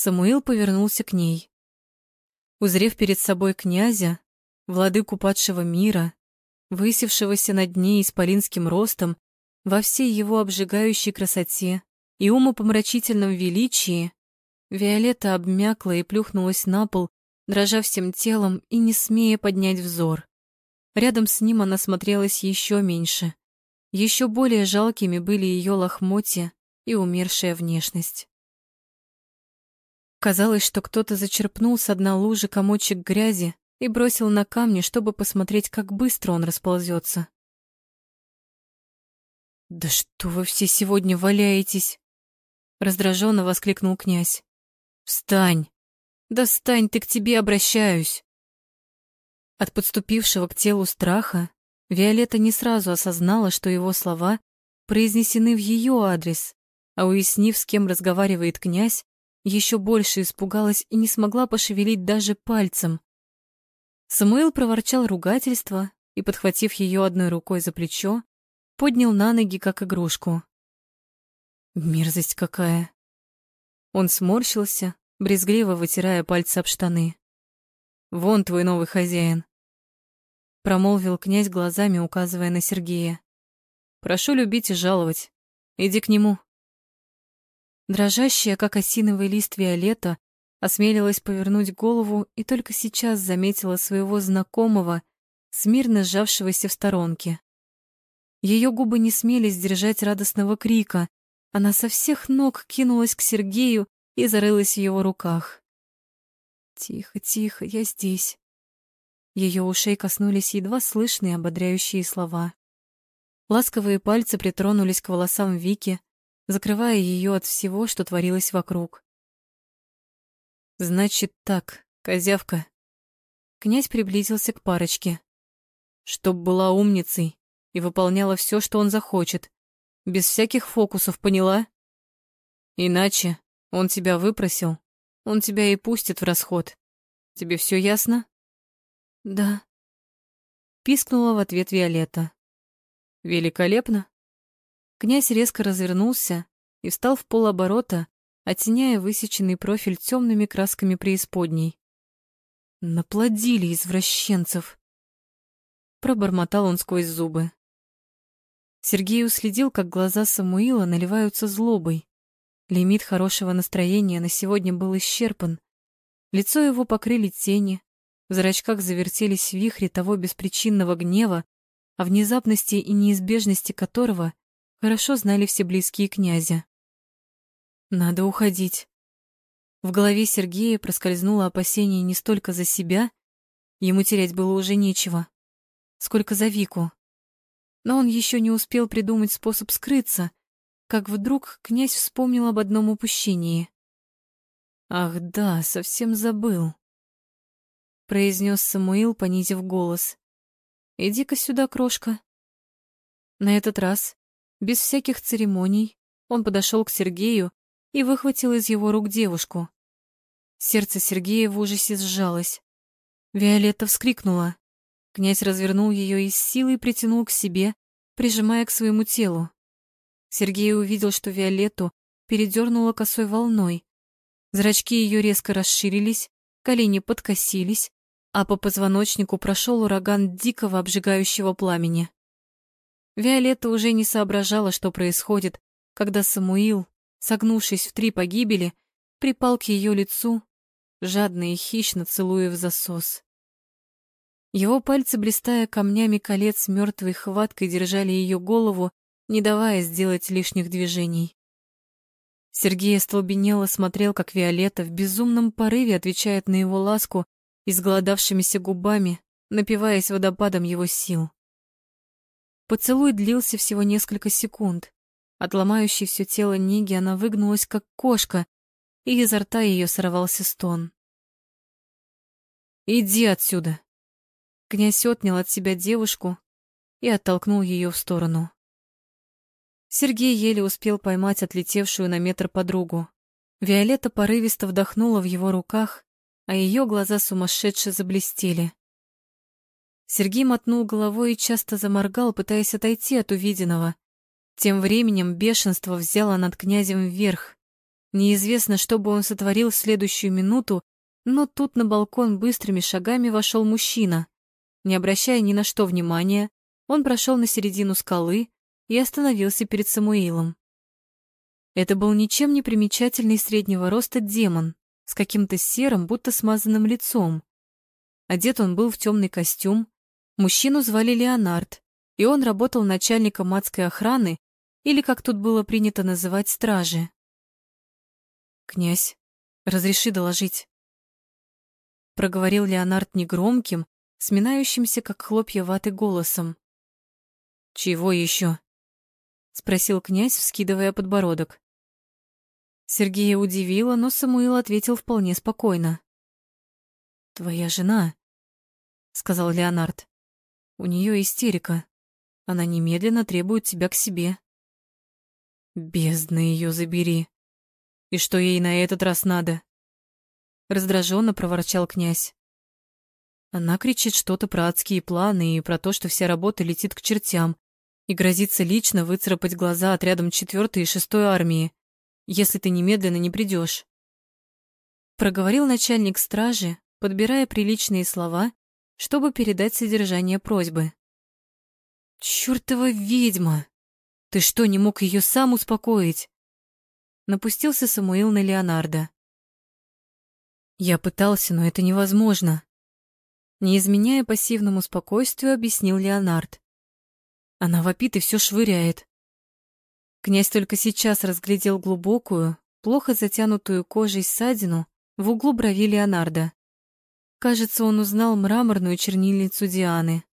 S1: Самуил повернулся к ней. Узрев перед собой князя, владыку падшего мира, высевшегося над ней исполинским ростом, во всей его обжигающей красоте и умопомрачительном величии, Виолетта обмякла и плюхнулась на пол, дрожа всем телом и не смея поднять взор. Рядом с ним она смотрелась еще меньше. Еще более жалкими были ее лохмотья и умершая внешность. Казалось, что кто-то зачерпнул с дна лужи комочек грязи и бросил на камни, чтобы посмотреть, как быстро он расползется. «Да что вы все сегодня валяетесь?» Раздраженно воскликнул князь. «Встань! Да встань, ты к тебе обращаюсь!» От подступившего к телу страха Виолетта не сразу осознала, что его слова произнесены в ее адрес, а уяснив, с кем разговаривает князь, еще больше испугалась и не смогла пошевелить даже пальцем. Самуил проворчал ругательство и, подхватив ее одной рукой за плечо, поднял на ноги, как игрушку. Мерзость какая! Он сморщился, брезгливо вытирая пальцы об штаны. «Вон твой новый хозяин промолвил князь глазами, указывая на Сергея. Прошу любить и жаловать. Иди к нему. Дрожащая, как осиновый лист Виолетта, осмелилась повернуть голову и только сейчас заметила своего знакомого, смирно сжавшегося в сторонке. Ее губы не смели сдержать радостного крика. Она со всех ног кинулась к Сергею и зарылась в его руках. «Тихо, тихо, я здесь», ее ушей коснулись едва слышные ободряющие слова. Ласковые пальцы притронулись к волосам Вики, закрывая ее от всего, что творилось вокруг. «Значит так, козявка». Князь приблизился к парочке. «Чтоб была умницей и выполняла все, что он захочет, без всяких фокусов, поняла? Иначе он тебя выпросил, он тебя и пустит в расход. Тебе все ясно?» Да. Пискнула в ответ Виолетта. Великолепно. Князь резко развернулся и встал в полоборота, оттеняя высеченный профиль темными красками преисподней. Наплодили извращенцев. Пробормотал он сквозь зубы. Сергей уследил, как глаза Самуила наливаются злобой. Лимит хорошего настроения на сегодня был исчерпан. Лицо его покрыли тени, в зрачках завертелись вихри того беспричинного гнева, о внезапности и неизбежности которого хорошо знали все близкие князя. Надо уходить. В голове Сергея проскользнуло опасение не столько за себя, ему терять было уже нечего, сколько за Вику. Но он еще не успел придумать способ скрыться, как вдруг князь вспомнил об одном упущении. «Ах да, совсем забыл», — произнес Самуил, понизив голос. «Иди-ка сюда, крошка». На этот раз, без всяких церемоний, он подошел к Сергею и выхватил из его рук девушку. Сердце Сергея в ужасе сжалось. Виолетта вскрикнула. Князь развернул ее и с силой притянул к себе, прижимая к своему телу. Сергей увидел, что Виолетту передернула косой волной. Зрачки ее резко расширились, колени подкосились, а по позвоночнику прошел ураган дикого обжигающего пламени. Виолетта уже не соображала, что происходит, когда Самуил, согнувшись в три погибели, припал к ее лицу, жадно и хищно целуя в засос. Его пальцы, блистая камнями колец, мертвой хваткой держали ее голову, не давая сделать лишних движений. Сергей остолбенело смотрел, как Виолетта в безумном порыве отвечает на его ласку изголодавшимися губами, напиваясь водопадом его сил. Поцелуй длился всего несколько секунд. От ломающей все тело Ниги она выгнулась, как кошка, и изо рта ее сорвался стон. «Иди отсюда!» Князь отнял от себя девушку и оттолкнул ее в сторону. Сергей еле успел поймать отлетевшую на метр подругу. Виолетта порывисто вдохнула в его руках, а ее глаза сумасшедше заблестели. Сергей мотнул головой и часто заморгал, пытаясь отойти от увиденного. Тем временем бешенство взяло над князем вверх. Неизвестно, что бы он сотворил в следующую минуту, но тут на балкон быстрыми шагами вошел мужчина. Не обращая ни на что внимания, он прошел на середину скалы и остановился перед Самуилом. Это был ничем не примечательный среднего роста демон с каким-то серым, будто смазанным лицом. Одет он был в темный костюм. Мужчину звали Леонард, и он работал начальником адской охраны или, как тут было принято называть, стражи. «Князь, разреши доложить», — проговорил Леонард негромким, сминающимся, как хлопья ваты, голосом. «Чего еще?» — спросил князь, вскидывая подбородок. Сергея удивило, но Самуил ответил вполне спокойно. «Твоя жена», — сказал Леонард. «У нее истерика. Она немедленно требует тебя к себе». Бездна ее забери. И что ей на этот раз надо? Раздраженно проворчал князь. Она кричит что-то про адские планы и про то, что вся работа летит к чертям, и грозится лично выцарапать глаза отрядом четвертой и шестой армии, если ты немедленно не придешь. Проговорил начальник стражи, подбирая приличные слова, чтобы передать содержание просьбы. «Чёртова ведьма!» Ты что, не мог ее сам успокоить? Напустился Самуил на Леонардо. Я пытался, но это невозможно. Не изменяя пассивному спокойствию, объяснил Леонард. Она вопит и все швыряет. Князь только сейчас разглядел глубокую, плохо затянутую кожей ссадину в углу брови Леонардо. Кажется, он узнал мраморную чернильницу Дианы.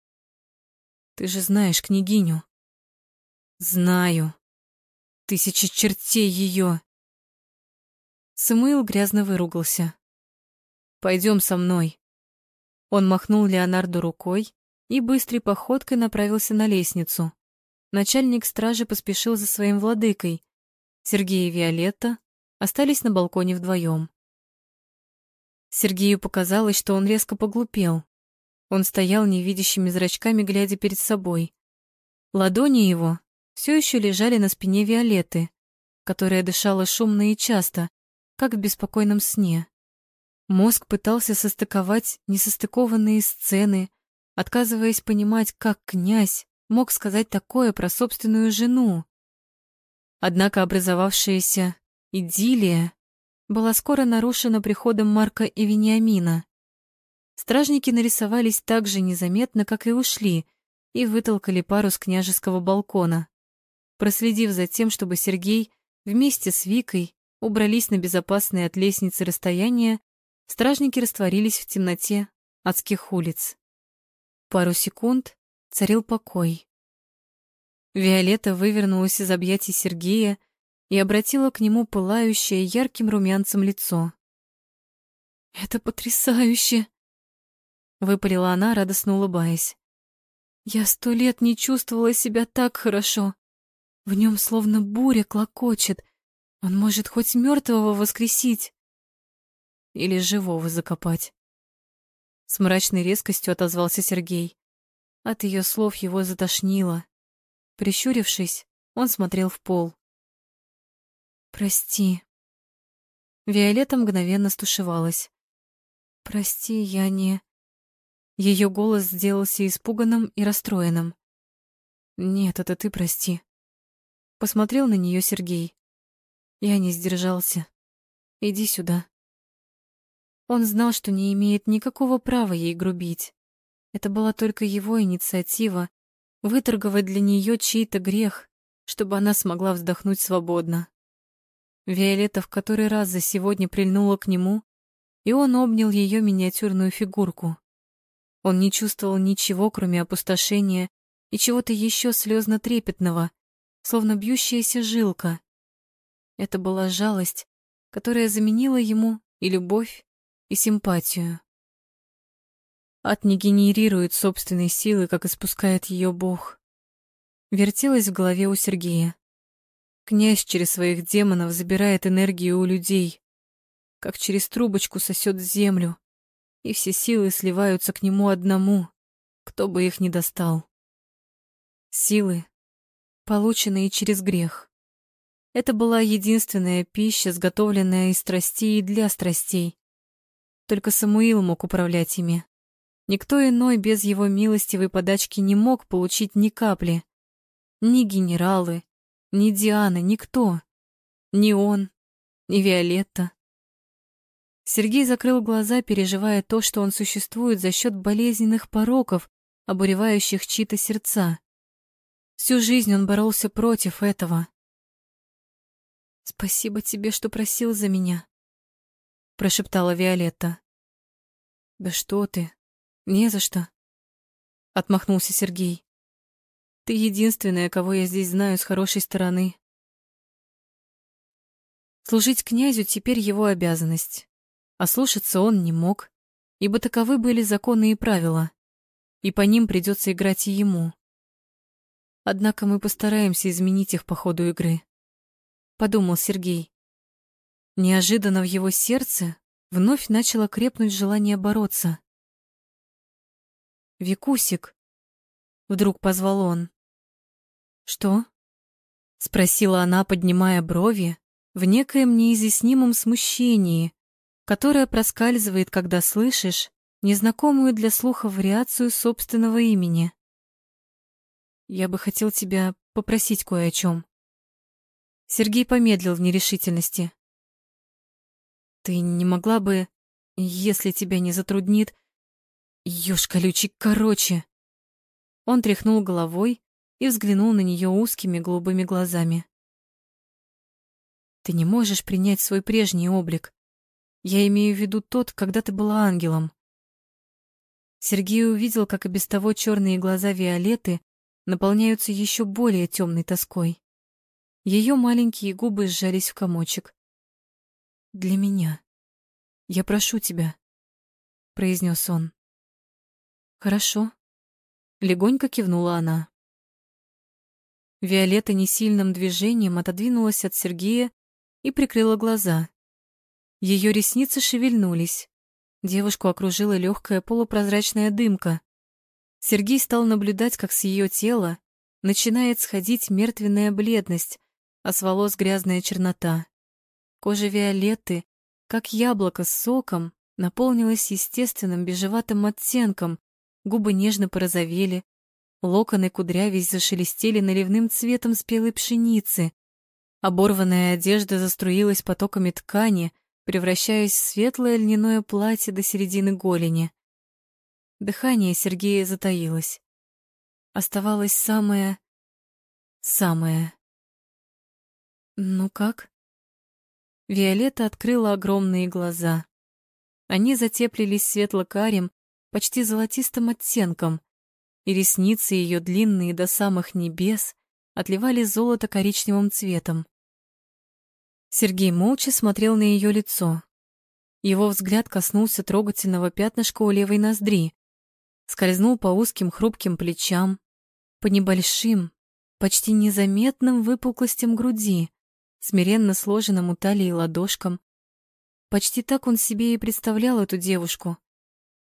S1: Ты же знаешь княгиню. Знаю. Тысячи чертей ее. Самуил грязно выругался. Пойдем со мной. Он махнул Леонарду рукой и быстрой походкой направился на лестницу. Начальник стражи поспешил за своим владыкой. Сергей и Виолетта остались на балконе вдвоем. Сергею показалось, что он резко поглупел. Он стоял невидящими зрачками, глядя перед собой. Ладони его все еще лежали на спине Виолетты, которая дышала шумно и часто, как в беспокойном сне. Мозг пытался состыковать несостыкованные сцены, отказываясь понимать, как князь мог сказать такое про собственную жену. Однако образовавшаяся идиллия была скоро нарушена приходом Марка и Вениамина. Стражники нарисовались так же незаметно, как и ушли, и вытолкали пару с княжеского балкона. Проследив за тем, чтобы Сергей вместе с Викой убрались на безопасное от лестницы расстояние, стражники растворились в темноте адских улиц. Пару секунд царил покой. Виолетта вывернулась из объятий Сергея и обратила к нему пылающее ярким румянцем лицо. «Это потрясающе!» — выпалила она, радостно улыбаясь. «Я сто лет не чувствовала себя так хорошо. В нем словно буря клокочет. Он может хоть мертвого воскресить или живого закопать. С мрачной резкостью отозвался Сергей. От ее слов его затошнило. Прищурившись, он смотрел в пол. «Прости». Виолетта мгновенно стушевалась. «Прости, я не...» Ее голос сделался испуганным и расстроенным. «Нет, это ты прости». Посмотрел на нее Сергей. Я не сдержался. Иди сюда. Он знал, что не имеет никакого права ей грубить. Это была только его инициатива выторговать для нее чей-то грех, чтобы она смогла вздохнуть свободно. Виолетта в который раз за сегодня прильнула к нему, и он обнял ее миниатюрную фигурку. Он не чувствовал ничего, кроме опустошения и чего-то еще слезно трепетного, словно бьющаяся жилка. Это была жалость, которая заменила ему и любовь, и симпатию. Ад не генерирует собственной силы, как испускает ее Бог. Вертелось в голове у Сергея. Князь через своих демонов забирает энергию у людей, как через трубочку сосет землю, и все силы сливаются к нему одному, кто бы их ни достал. Силы, полученные через грех. Это была единственная пища, сготовленная из страстей и для страстей. Только Самуил мог управлять ими. Никто иной без его милостивой подачки не мог получить ни капли. Ни генералы, ни Диана, никто. Ни он, ни Виолетта. Сергей закрыл глаза, переживая то, что он существует за счет болезненных пороков, обуревающих чьи-то сердца. Всю жизнь он боролся против этого. «Спасибо тебе, что просил за меня», — прошептала Виолетта. «Да что ты, не за что», — отмахнулся Сергей. «Ты единственная, кого я здесь знаю с хорошей стороны». Служить князю теперь его обязанность, а слушаться он не мог, ибо таковы были законы и правила, и по ним придется играть и ему. Однако мы постараемся изменить их по ходу игры. Подумал Сергей. Неожиданно в его сердце вновь начало крепнуть желание бороться. «Викусик!» — вдруг позвал он. «Что?» — спросила она, поднимая брови в некоем неизъяснимом смущении, которое проскальзывает, когда слышишь незнакомую для слуха вариацию собственного имени. Я бы хотел тебя попросить кое о чем. Сергей помедлил в нерешительности. Ты не могла бы, если тебя не затруднит... Ёж колючий, короче. Он тряхнул головой и взглянул на нее узкими голубыми глазами. Ты не можешь принять свой прежний облик. Я имею в виду тот, когда ты была ангелом. Сергей увидел, как и без того черные глаза Виолеты наполняются еще более темной тоской. Ее маленькие губы сжались в комочек. «Для меня. Я прошу тебя», — произнес он. «Хорошо», — легонько кивнула она. Виолетта несильным движением отодвинулась от Сергея и прикрыла глаза. Ее ресницы шевельнулись, Девушку окружила легкая полупрозрачная дымка. Сергей стал наблюдать, как с ее тела начинает сходить мертвенная бледность, а с волос грязная чернота. Кожа Виолетты, как яблоко с соком, наполнилась естественным бежеватым оттенком, губы нежно порозовели, локоны кудрявись зашелестели наливным цветом спелой пшеницы, оборванная одежда заструилась потоками ткани, превращаясь в светлое льняное платье до середины голени. Дыхание Сергея затаилось. Оставалось самое... самое... «Ну как?» Виолетта открыла огромные глаза. Они затеплились светло-карим, почти золотистым оттенком, и ресницы ее длинные до самых небес отливали золото-коричневым цветом. Сергей молча смотрел на ее лицо. Его взгляд коснулся трогательного пятнышка у левой ноздри, скользнул по узким хрупким плечам, по небольшим, почти незаметным выпуклостям груди, смиренно сложенным у талии ладошкам. Почти так он себе и представлял эту девушку.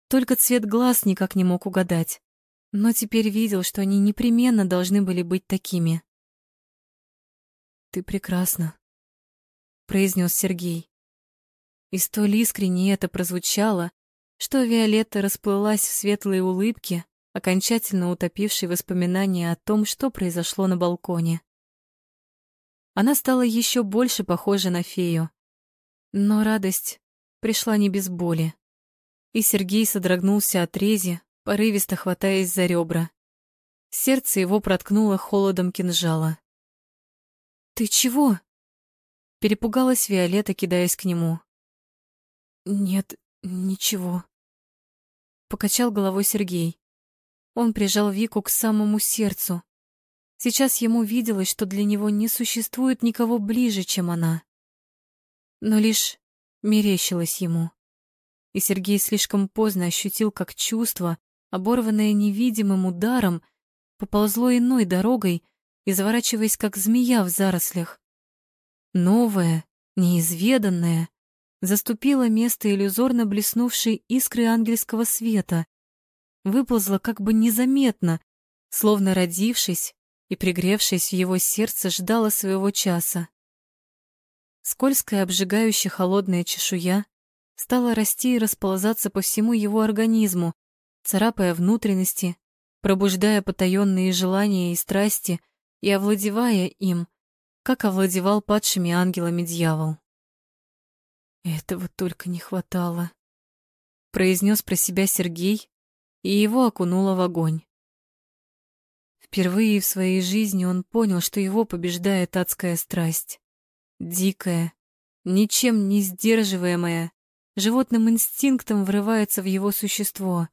S1: Только цвет глаз никак не мог угадать, но теперь видел, что они непременно должны были быть такими. «Ты прекрасна», — произнес Сергей. И столь искренне это прозвучало, что Виолетта расплылась в светлой улыбке, окончательно утопившей воспоминания о том, что произошло на балконе. Она стала еще больше похожа на фею. Но радость пришла не без боли. И Сергей содрогнулся от рези, порывисто хватаясь за ребра. Сердце его проткнуло холодом кинжала. «Ты чего?» Перепугалась Виолетта, кидаясь к нему. «Нет, ничего», покачал головой Сергей. Он прижал Вику к самому сердцу. Сейчас ему виделось, что для него не существует никого ближе, чем она. Но лишь мерещилось ему. И Сергей слишком поздно ощутил, как чувство, оборванное невидимым ударом, поползло иной дорогой и заворачиваясь, как змея в зарослях. Новое, неизведанное, заступила место иллюзорно блеснувшей искры ангельского света, выползла как бы незаметно, словно родившись и пригревшись в его сердце, ждала своего часа. Скользкая, обжигающая холодная чешуя стала расти и расползаться по всему его организму, царапая внутренности, пробуждая потаенные желания и страсти и овладевая им, как овладевал падшими ангелами дьявол. Этого только не хватало, произнес про себя Сергей, и его окунуло в огонь. Впервые в своей жизни он понял, что его побеждает адская страсть. Дикая, ничем не сдерживаемая, животным инстинктом врывается в его существо,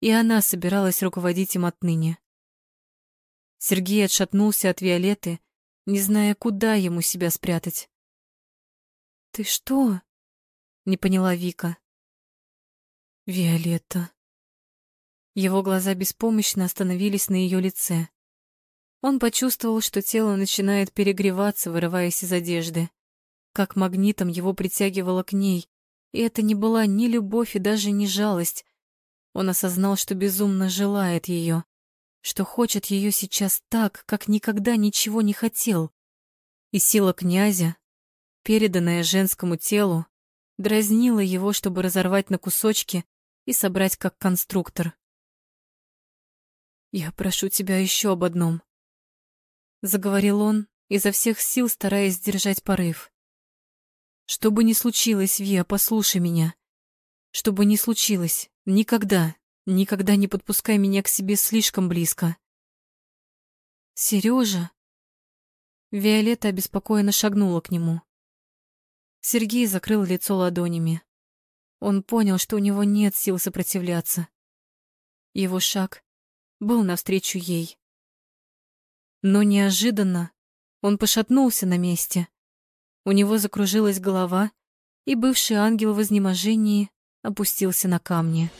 S1: и она собиралась руководить им отныне. Сергей отшатнулся от Виолетты, не зная, куда ему себя спрятать. «Ты что?» — не поняла Вика. «Виолетта». Его глаза беспомощно остановились на ее лице. Он почувствовал, что тело начинает перегреваться, вырываясь из одежды. Как магнитом его притягивало к ней, и это не была ни любовь и даже не жалость. Он осознал, что безумно желает ее, что хочет ее сейчас так, как никогда ничего не хотел. И сила князя, переданная женскому телу, дразнила его, чтобы разорвать на кусочки и собрать как конструктор. «Я прошу тебя еще об одном», — заговорил он, изо всех сил стараясь сдержать порыв. «Что бы ни случилось, Виа, послушай меня. Что бы ни случилось, никогда, никогда не подпускай меня к себе слишком близко». «Сережа?» Виолетта обеспокоенно шагнула к нему. Сергей закрыл лицо ладонями. Он понял, что у него нет сил сопротивляться. Его шаг был навстречу ей. Но неожиданно он пошатнулся на месте. У него закружилась голова, и бывший ангел в изнеможении опустился на камни.